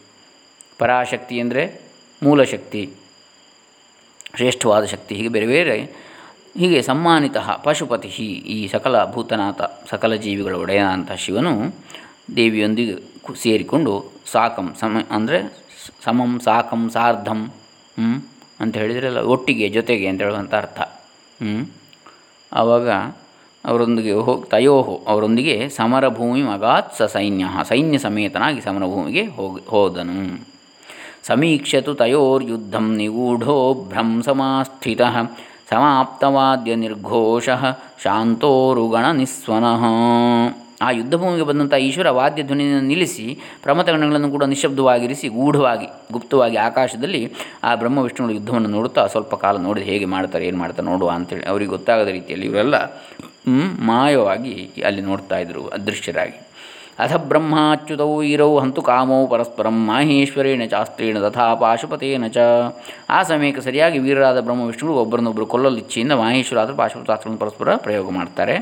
ಪರಾಶಕ್ತಿ ಅಂದರೆ ಮೂಲಶಕ್ತಿ ಶ್ರೇಷ್ಠವಾದ ಶಕ್ತಿ. ಹೀಗೆ ಬೇರೆ ಬೇರೆ ಹೀಗೆ ಸಮ್ಮಾನಿತಃ ಪಶುಪತಿ ಈ ಸಕಲ ಭೂತನಾಥ ಸಕಲ ಜೀವಿಗಳ ಒಡೆಯನಾದಂಥ ಶಿವನು ದೇವಿಯೊಂದಿಗೆ ಸೇರಿಕೊಂಡು ಸಾಕಂ ಸಮ ಅಂದರೆ ಸಮಂ ಸಾಕಂ ಸಾರ್ಧಂ ಅಂತ ಹೇಳಿದ್ರಲ್ಲ ಒಟ್ಟಿಗೆ ಜೊತೆಗೆ ಅಂತ ಹೇಳುವಂಥ ಅರ್ಥ. ಆವಾಗ ಅವರೊಂದಿಗೆ ಹೋಗಿ ತಯೋಹೋ ಅವರೊಂದಿಗೆ ಸಮರಭೂಮಿ ಮಗಾತ್ ಸ ಸೈನ್ಯ ಸೈನ್ಯ ಸಮೇತನಾಗಿ ಸಮರಭೂಮಿಗೆ ಹೋಗಿ ಹೋದನು ಸಮೀಕ್ಷತು ತಯೋರ್ಯುದ್ಧಂ ನಿಗೂಢೋ ಭ್ರಂಸಮಾಸ್ಥಿತ ಸಮಾಪ್ತವಾದ್ಯ ನಿರ್ಘೋಷ ಶಾಂತೋರುಗಣ ನಿಸ್ವನಃ. ಆ ಯುದ್ಧಭೂಮಿಗೆ ಬಂದಂಥ ಈಶ್ವರ ವಾದ್ಯ ಧ್ವನಿಯನ್ನು ನಿಲ್ಲಿಸಿ ಪ್ರಮತಗಣಗಳನ್ನು ಕೂಡ ನಿಶಬ್ದವಾಗಿರಿಸಿ ಗೂಢವಾಗಿ, ಗುಪ್ತವಾಗಿ ಆಕಾಶದಲ್ಲಿ ಆ ಬ್ರಹ್ಮ ವಿಷ್ಣುಗಳ ಯುದ್ಧವನ್ನು ನೋಡುತ್ತಾ ಸ್ವಲ್ಪ ಕಾಲ ನೋಡಿದ ಹೇಗೆ ಮಾಡ್ತಾರೆ, ಏನು ಮಾಡ್ತಾರೆ ನೋಡುವ ಅಂತೇಳಿ, ಅವರಿಗೆ ಗೊತ್ತಾಗದ ರೀತಿಯಲ್ಲಿ ಇವರೆಲ್ಲ ಮಾಯವಾಗಿ ಅಲ್ಲಿ ನೋಡ್ತಾ ಇದ್ದರು ಅದೃಶ್ಯರಾಗಿ. ಅಥ ಬ್ರಹ್ಮಾಚ್ಯುತೌ ಇರೌ ಹಂತು ಕಾಮೌ ಪರಸ್ಪರಂ ಮಾಹೇಶ್ವರೇಣ ಚಾಸ್ತ್ರೇಣ ತಥಾ ಪಾಶುಪತೇನ ಚ ಆ ಸಮಯಕ್ಕೆ ಸರಿಯಾಗಿ ವೀರರಾದ ಬ್ರಹ್ಮ ವಿಷ್ಣುಗಳು ಒಬ್ಬರನ್ನೊಬ್ಬರು ಕೊಲ್ಲಲು ಇಚ್ಛೆಯಿಂದ ಮಾಹೇಶ್ವರಾದರೂ ಪಾಶುಪತಾಸ್ತ್ರವನ್ನು ಪರಸ್ಪರ ಪ್ರಯೋಗ ಮಾಡ್ತಾರೆ.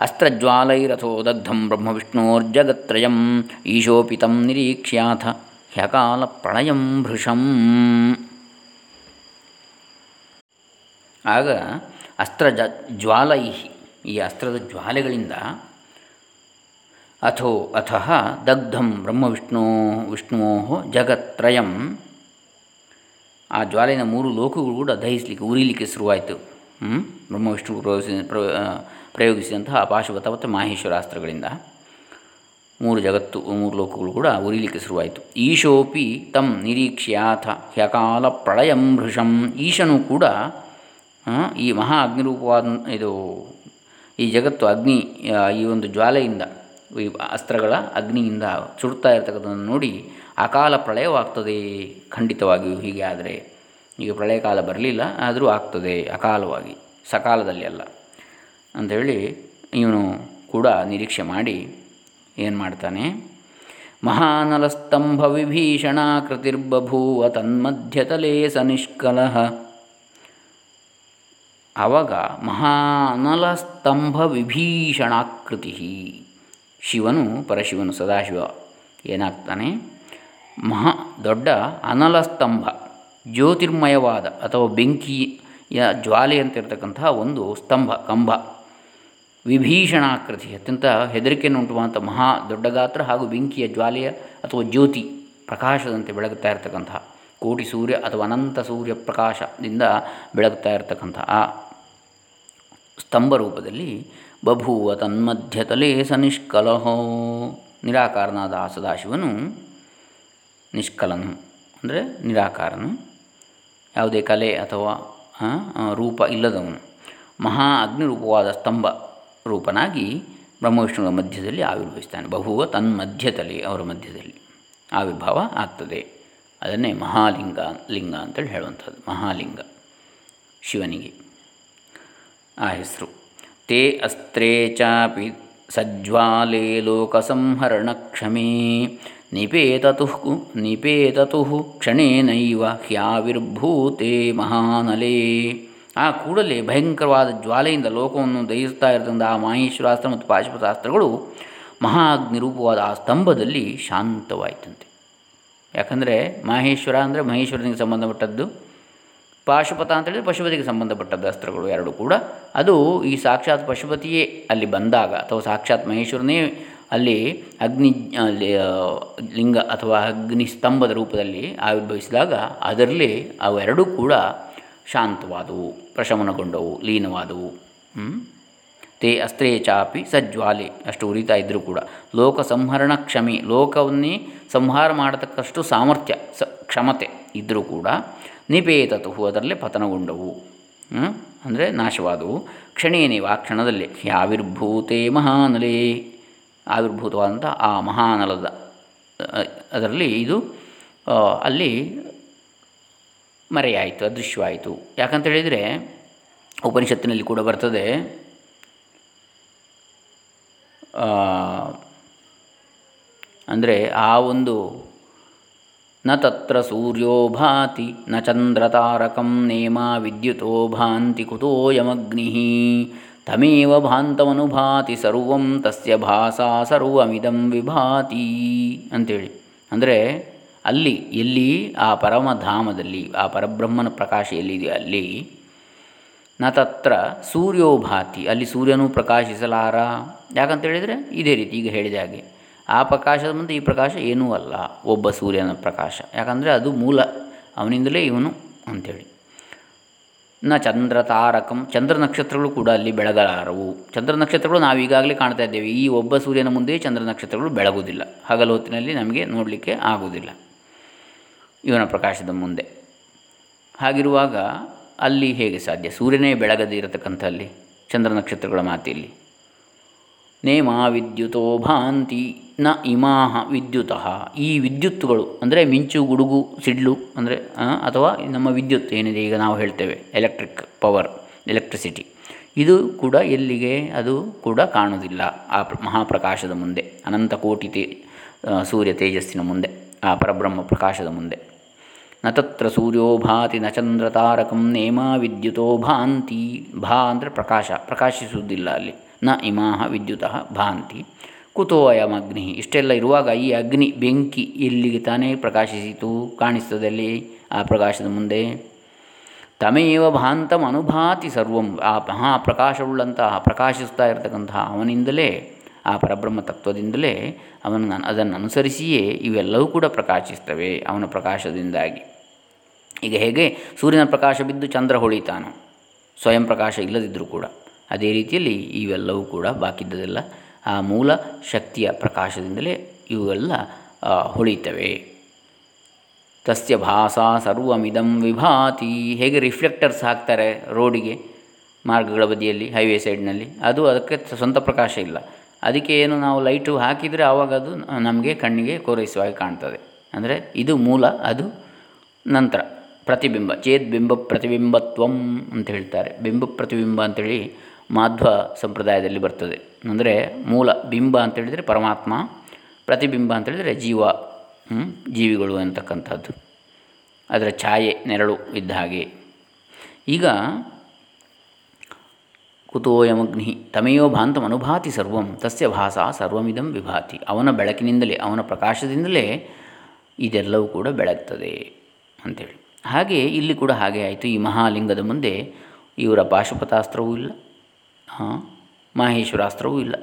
ಅಸ್ತ್ರಜ್ವಾಲೈರಥೋ ದಗ್ಧಂ ಬ್ರಹ್ಮವಿಷ್ಣೋರ್ಜಗತ್ರಯಂ ಈಶೋಪಿ ತಂ ನಿರೀಕ್ಷ್ಯಾಥ ಹ್ಯಕಾಲ ಪ್ರಣಯಂ ಭೃಶಂ। ಆಗ ಅಸ್ತ್ರ ಜ್ವಾಲೈ ಈ ಅಸ್ತ್ರದ ಜ್ವಾಲೆಗಳಿಂದ ಅಥೋ ಅಥಹ ದಗ್ಧಂ ಬ್ರಹ್ಮವಿಷ್ಣೋ ವಿಷ್ಣೋ ಜಗತ್ತ್ರಯಂ ಆ ಜ್ವಾಲೆಯ ಮೂರು ಲೋಕಗಳು ಕೂಡ ದಹಿಸಲಿಕ್ಕೆ, ಉರಿಲಿಕ್ಕೆ ಶುರುವಾಯಿತು. ಹ್ಮ್? ಬ್ರಹ್ಮ ವಿಷ್ಣು ಪ್ರಯೋಗಿಸಿ ಪ್ರಯೋಗಿಸಿದಂತಹ ಪಾಶುಪತ ಮತ್ತು ಮಾಹೇಶ್ವರಾಸ್ತ್ರಗಳಿಂದ. ಮೂರು ಜಗತ್ತು, ಮೂರು ಲೋಕಗಳು ಕೂಡ ಉರಿಲಿಕ್ಕೆ ಶುರುವಾಯಿತು. ಈಶೋಪಿ ತಂ ನಿರೀಕ್ಷ್ಯಾಥ ಹ್ಯಕಾಲ ಪ್ರಳಯಂ ಭೃಷಂ ಈಶನು ಕೂಡ ಈ ಮಹಾ ಅಗ್ನಿರೂಪವಾದ ಇದು, ಈ ಜಗತ್ತು ಅಗ್ನಿ ಈ ಒಂದು ಜ್ವಾಲೆಯಿಂದ ಅಸ್ತ್ರಗಳ ಅಗ್ನಿಯಿಂದ ಸುಡ್ತಾ ಇರತಕ್ಕಂಥದ್ದನ್ನು ನೋಡಿ ಅಕಾಲ ಪ್ರಳಯವಾಗ್ತದೆ ಖಂಡಿತವಾಗಿಯೂ ಹೀಗೆ ಆದರೆ. ಈಗ ಪ್ರಳಯ ಕಾಲ ಬರಲಿಲ್ಲ, ಆದರೂ ಆಗ್ತದೆ ಅಕಾಲವಾಗಿ, ಸಕಾಲದಲ್ಲಿ ಅಲ್ಲ. ಅಂಥೇಳಿ ಇವನು ಕೂಡ ನಿರೀಕ್ಷೆ ಮಾಡಿ ಏನು ಮಾಡ್ತಾನೆ? ಮಹಾನಲಸ್ತಂಭ ವಿಭೀಷಣಾಕೃತಿರ್ಬಭೂವ ತನ್ಮಧ್ಯತಲೇ ಸ ನಿಷ್ಕಲಹ ಆವಾಗ ಮಹಾನಲಸ್ತಂಭ ವಿಭೀಷಣಾಕೃತಿ ಶಿವನು ಪರಶಿವನು ಸದಾಶಿವ ಏನಾಗ್ತಾನೆ? ಮಹಾ ದೊಡ್ಡ ಅನಲಸ್ತಂಭ, ಜ್ಯೋತಿರ್ಮಯವಾದ ಅಥವಾ ಬೆಂಕಿಯ ಜ್ವಾಲೆ ಅಂತಿರ್ತಕ್ಕಂತಹ ಒಂದು ಸ್ತಂಭ ಕಂಬ ವಿಭೀಷಣಾಕೃತಿ, ಅತ್ಯಂತ ಹೆದರಿಕೆಯನ್ನು ಉಂಟುಮಾಡುವಂಥ ಮಹಾ ದೊಡ್ಡ ಗಾತ್ರ ಹಾಗೂ ಬೆಂಕಿಯ ಜ್ವಾಲೆಯ ಅಥವಾ ಜ್ಯೋತಿ ಪ್ರಕಾಶದಂತೆ ಬೆಳಗುತ್ತಾ ಇರತಕ್ಕಂತಹ, ಕೋಟಿ ಸೂರ್ಯ ಅಥವಾ ಅನಂತ ಸೂರ್ಯ ಪ್ರಕಾಶದಿಂದ ಬೆಳಗುತ್ತಾ ಇರತಕ್ಕಂಥ ಆ ಸ್ತಂಭ ರೂಪದಲ್ಲಿ ಬಭೂವ ತನ್ಮಧ್ಯತಲೇ ಸ ನಿಷ್ಕಲಹೋ ನಿರಾಕಾರನಾದ ಆ ಸದಾಶಿವನು ನಿಷ್ಕಲನು, ಅಂದರೆ ನಿರಾಕಾರನು. ಯಾವುದೇ ಕಲೆ ಅಥವಾ ರೂಪ ಇಲ್ಲದವನು. ಮಹಾ ಅಗ್ನಿರೂಪವಾದ ಸ್ತಂಭ ರೂಪನಾಗಿ ಬ್ರಹ್ಮವಿಷ್ಣುಗಳ ಮಧ್ಯದಲ್ಲಿ ಆವಿರ್ಭವಿಸ್ತಾನೆ ಬಹುವ ತನ್ಮಧ್ಯದಲ್ಲಿ ಅವರ ಮಧ್ಯದಲ್ಲಿ ಆವಿರ್ಭಾವ ಆಗ್ತದೆ. ಅದನ್ನೇ ಮಹಾಲಿಂಗ, ಲಿಂಗ ಅಂತೇಳಿ ಹೇಳುವಂಥದ್ದು. ಮಹಾಲಿಂಗ ಶಿವನಿಗೆ ಆ ಹೆಸರು. ತೇ ಅಸ್ತ್ರೇ ಚಾಪಿ ಸಜ್ಜ್ವಾಲೆ ಲೋಕಸಂಹರಣಕ್ಷಮೇ ನಿಪೇತತು ನಿಪೇತತು ಕ್ಷಣೇನೈವ ಹ್ಯಾವಿರ್ಭೂತೆ ಮಹಾನಲೇ ಆ ಕೂಡಲೇ ಭಯಂಕರವಾದ ಜ್ವಾಲೆಯಿಂದ ಲೋಕವನ್ನು ದಹಿಸುತ್ತಾ ಇರತಕ್ಕಂಥ ಆ ಮಾಹೇಶ್ವರಾಸ್ತ್ರ ಮತ್ತು ಪಾಶುಪತಾಸ್ತ್ರಗಳು ಮಹಾಗ್ನಿರೂಪವಾದ ಆ ಸ್ತಂಭದಲ್ಲಿ ಶಾಂತವಾಯಿತಂತೆ. ಯಾಕಂದರೆ ಮಾಹೇಶ್ವರ ಅಂದರೆ ಮಹೇಶ್ವರನಿಗೆ ಸಂಬಂಧಪಟ್ಟದ್ದು ಪಾಶುಪತ ಅಂತೇಳಿದರೆ ಪಶುಪತಿಗೆ ಸಂಬಂಧಪಟ್ಟದ್ದು ಅಸ್ತ್ರಗಳು ಎರಡು ಕೂಡ. ಅದು ಈ ಸಾಕ್ಷಾತ್ ಪಶುಪತಿಯೇ ಅಲ್ಲಿ ಬಂದಾಗ ಅಥವಾ ಸಾಕ್ಷಾತ್ ಮಹೇಶ್ವರನೇ ಅಲ್ಲಿ ಅಗ್ನಿ ಲಿಂಗ ಅಥವಾ ಅಗ್ನಿ ಸ್ತಂಭದ ರೂಪದಲ್ಲಿ ಆವಿರ್ಭವಿಸಿದಾಗ ಅದರಲ್ಲಿ ಅವೆರಡೂ ಕೂಡ ಶಾಂತವಾದವು, ಪ್ರಶಮನಗೊಂಡವು, ಲೀನವಾದವು. ತೇ ಅಸ್ತ್ರೇ ಚಾಪಿ ಸಜ್ವಾಲೆ ಅಷ್ಟು ಉರಿತಾ ಇದ್ದರೂ ಕೂಡ. ಲೋಕ ಸಂಹರಣ ಕ್ಷಮೆ, ಲೋಕವನ್ನೇ ಸಂಹಾರ ಮಾಡತಕ್ಕಷ್ಟು ಸಾಮರ್ಥ್ಯ, ಸ, ಕ್ಷಮತೆ ಇದ್ದರೂ ಕೂಡ ನಿಪೇತತು ಅದರಲ್ಲೇ ಪತನಗೊಂಡವು ಅಂದರೆ ನಾಶವಾದವು. ಕ್ಷಣೇನೇವ ಆ ಕ್ಷಣದಲ್ಲಿ. ಯಾವಿರ್ಭೂತೆ ಮಹಾನಲೇ. ಆವಿರ್ಭೂತವಾದಂಥ ಆ ಮಹಾನಲದ ಅದರಲ್ಲಿ ಇದು ಅಲ್ಲಿ ಮರೆಯಾಯಿತು, ಅದೃಶ್ಯವಾಯಿತು. ಯಾಕಂತ ಹೇಳಿದರೆ ಉಪನಿಷತ್ತಿನಲ್ಲಿ ಕೂಡ ಬರ್ತದೆ ಅಂದರೆ ಆ ಒಂದು ನ ತತ್ರ ಸೂರ್ಯೋ ಭಾತಿ, ನ ಚಂದ್ರತಾರಕಂ ನೇಮ ವಿದ್ಯುತೋ ಭಾಂತಿ ಕುತೋಯಮಗ್ನಿ. ತಮೇವ ಭಾಂತಮನುಭಾತಿ ಸರ್ವಂ, ತಸ್ಯ ಭಾಸಾ ಸರ್ವಮಿದಂ ವಿಭಾತಿ ಅಂತೇಳಿ. ಅಂದರೆ ಅಲ್ಲಿ, ಎಲ್ಲಿ, ಆ ಪರಮಧಾಮದಲ್ಲಿ, ಆ ಪರಬ್ರಹ್ಮನ ಪ್ರಕಾಶ ಎಲ್ಲಿದೆಯೋ ಅಲ್ಲಿ, ನ ತತ್ರ ಸೂರ್ಯೋ ಭಾತಿ, ಅಲ್ಲಿ ಸೂರ್ಯನೂ ಪ್ರಕಾಶಿಸಲಾರ? ಯಾಕಂತೇಳಿದರೆ ಇದೇ ರೀತಿ ಈಗ ಹೇಳಿದ ಹಾಗೆ. ಆ ಪ್ರಕಾಶದ ಮುಂದೆ ಈ ಪ್ರಕಾಶ ಏನೂ ಅಲ್ಲ, ಒಬ್ಬ ಸೂರ್ಯನ ಪ್ರಕಾಶ. ಯಾಕಂದರೆ ಅದು ಮೂಲ, ಅವನಿಂದಲೇ ಇವನು ಅಂಥೇಳಿ ನ ಚಂದ್ರ ತಾರಕಂ, ಚಂದ್ರ ನಕ್ಷತ್ರಗಳು ಕೂಡ ಅಲ್ಲಿ ಬೆಳಗಲಾರವು. ಚಂದ್ರ ನಕ್ಷತ್ರಗಳು ನಾವು ಈಗಾಗಲೇ ಕಾಣ್ತಾ ಇದ್ದೇವೆ. ಈ ಒಬ್ಬ ಸೂರ್ಯನ ಮುಂದೆ ಚಂದ್ರ ನಕ್ಷತ್ರಗಳು ಬೆಳಗುವುದಿಲ್ಲ. ಹಗಲು ಹೊತ್ತಿನಲ್ಲಿ ನಮಗೆ ನೋಡಲಿಕ್ಕೆ ಆಗುವುದಿಲ್ಲ. ಇವನ ಪ್ರಕಾಶದ ಮುಂದೆ. ಹಾಗಿರುವಾಗ ಅಲ್ಲಿ ಹೇಗೆ ಸಾಧ್ಯ? ಸೂರ್ಯನೇ ಬೆಳಗದೇ ಇರತಕ್ಕಂಥ ಅಲ್ಲಿ, ಚಂದ್ರ ನಕ್ಷತ್ರಗಳ ಮಾತಿಲ್ಲಿ. ನೇಮ ವಿದ್ಯುತೋ ಭಾಂತಿ, ನ ಇಮಾಹ ವಿದ್ಯುತಃ. ಈ ವಿದ್ಯುತ್ತುಗಳು, ಅಂದರೆ ಮಿಂಚು, ಗುಡುಗು, ಸಿಡ್ಲು, ಅಂದರೆ ಅಥವಾ ನಮ್ಮ ವಿದ್ಯುತ್ ಏನಿದೆ ಈಗ ನಾವು ಹೇಳ್ತೇವೆ, ಎಲೆಕ್ಟ್ರಿಕ್ ಪವರ್, ಎಲೆಕ್ಟ್ರಿಸಿಟಿ. ಇದು ಕೂಡ ಎಲ್ಲಿಗೆ, ಅದು ಕೂಡ ಕಾಣುವುದಿಲ್ಲ, ಆ ಮಹಾಪ್ರಕಾಶದ ಮುಂದೆ, ಅನಂತ ಕೋಟಿ ತೇ ಸೂರ್ಯ ತೇಜಸ್ಸಿನ ಮುಂದೆ, ಆ ಪರಬ್ರಹ್ಮ ಪ್ರಕಾಶದ ಮುಂದೆ. ನ ತತ್ರ ಸೂರ್ಯೋ ಭಾತಿ, ನ ಚಂದ್ರ ತಾರಕಂ ನೇಮ ವಿದ್ಯುತೋ ಭಾಂತಿ, ಭಾ ಅಂದರೆ ಪ್ರಕಾಶ, ಪ್ರಕಾಶಿಸುವುದಿಲ್ಲ ಅಲ್ಲಿ. ನ ಇಮಾಹ ವಿದ್ಯುತಃ ಭಾಂತಿ. ಕುತೋ ಅಗ್ನಿ ಇಷ್ಟೆಲ್ಲ ಇರುವಾಗ ಈ ಅಗ್ನಿ ಬೆಂಕಿ ಎಲ್ಲಿಗೆ ತಾನೇ ಪ್ರಕಾಶಿಸಿತು ಕಾಣಿಸ್ತದಲ್ಲಿ ಆ ಪ್ರಕಾಶದ ಮುಂದೆ. ತಮೇವ ಭಾಂತಂ ಅನುಭಾತಿ ಸರ್ವಂ. ಆ ಮಹಾಪ್ರಕಾಶವುಳ್ಳಂತಹ, ಪ್ರಕಾಶಿಸ್ತಾ ಇರತಕ್ಕಂತಹ ಅವನಿಂದಲೇ, ಆ ಪರಬ್ರಹ್ಮ ತತ್ವದಿಂದಲೇ ಅವನು ಅದನ್ನು ಅನುಸರಿಸಿಯೇ ಇವೆಲ್ಲವೂ ಕೂಡ ಪ್ರಕಾಶಿಸ್ತವೆ ಅವನ ಪ್ರಕಾಶದಿಂದಾಗಿ. ಈಗ ಹೇಗೆ? ಸೂರ್ಯನ ಪ್ರಕಾಶ ಬಿದ್ದು ಚಂದ್ರ ಹೊಳಿತಾನೋ? ಸ್ವಯಂ ಪ್ರಕಾಶ ಇಲ್ಲದಿದ್ದರೂ ಕೂಡ. ಅದೇ ರೀತಿಯಲ್ಲಿ ಇವೆಲ್ಲವೂ ಕೂಡ ಬಾಕಿದ್ದದೆಲ್ಲ ಆ ಮೂಲ ಶಕ್ತಿಯ ಪ್ರಕಾಶದಿಂದಲೇ ಇವುಗಳೆಲ್ಲ ಹೊಳಿತವೆ ತಸ್ಯ ಭಾಷಾ ಸರ್ವಮಿದಂ ವಿಭಾತಿ. ಹೇಗೆ ರಿಫ್ಲೆಕ್ಟರ್ಸ್ ಹಾಕ್ತಾರೆ ರೋಡಿಗೆ, ಮಾರ್ಗಗಳ ಬದಿಯಲ್ಲಿ, ಹೈವೇ ಸೈಡ್ನಲ್ಲಿ? ಅದು ಅದಕ್ಕೆ ಸ್ವಂತ ಪ್ರಕಾಶ ಇಲ್ಲ. ಅದಕ್ಕೆ ಏನು ನಾವು ಲೈಟು ಹಾಕಿದರೆ ಆವಾಗ ಅದು ನಮಗೆ ಕಣ್ಣಿಗೆ ಕೋರೈಸುವಾಗಿ ಕಾಣ್ತದೆ. ಅಂದರೆ ಇದು ಮೂಲ, ಅದು ನಂತರ. ಪ್ರತಿಬಿಂಬ ಚೇತ್ ಬಿಂಬ ಪ್ರತಿಬಿಂಬತ್ವಂ ಅಂತ ಹೇಳ್ತಾರೆ. ಬಿಂಬ ಪ್ರತಿಬಿಂಬ ಅಂತೇಳಿ ಮಾಧ್ವ ಸಂಪ್ರದಾಯದಲ್ಲಿ ಬರ್ತದೆ. ಅಂದರೆ ಮೂಲ ಬಿಂಬ ಅಂತೇಳಿದರೆ ಪರಮಾತ್ಮ, ಪ್ರತಿಬಿಂಬ ಅಂತೇಳಿದರೆ ಜೀವ ಜೀವಿಗಳು ಅಂತಕ್ಕಂಥದ್ದು. ಅದರ ಛಾಯೆ, ನೆರಳು ಇದ್ದ ಹಾಗೆ. ಈಗ ಕುತೋಯಮಗ್ನಿ ತಮೆಯೋ ಅನುಭಾತಿ ಸರ್ವಂ, ತಸ್ಯ ಭಾಸ ಸರ್ವಮಿದಂ ವಿಭಾತಿ. ಅವನ ಬೆಳಕಿನಿಂದಲೇ, ಅವನ ಪ್ರಕಾಶದಿಂದಲೇ ಇದೆಲ್ಲವೂ ಕೂಡ ಬೆಳಗ್ತದೆ ಅಂಥೇಳಿ ಹಾಗೆ ಇಲ್ಲಿ ಕೂಡ ಹಾಗೆ ಆಯಿತು. ಈ ಮಹಾಲಿಂಗದ ಮುಂದೆ ಇವರ ಪಾಶುಪತಾಸ್ತ್ರವೂ ಇಲ್ಲ. ಮಾಹೇಶ್ವರಾಸ್ತ್ರವೂ ಇಲ್ಲ.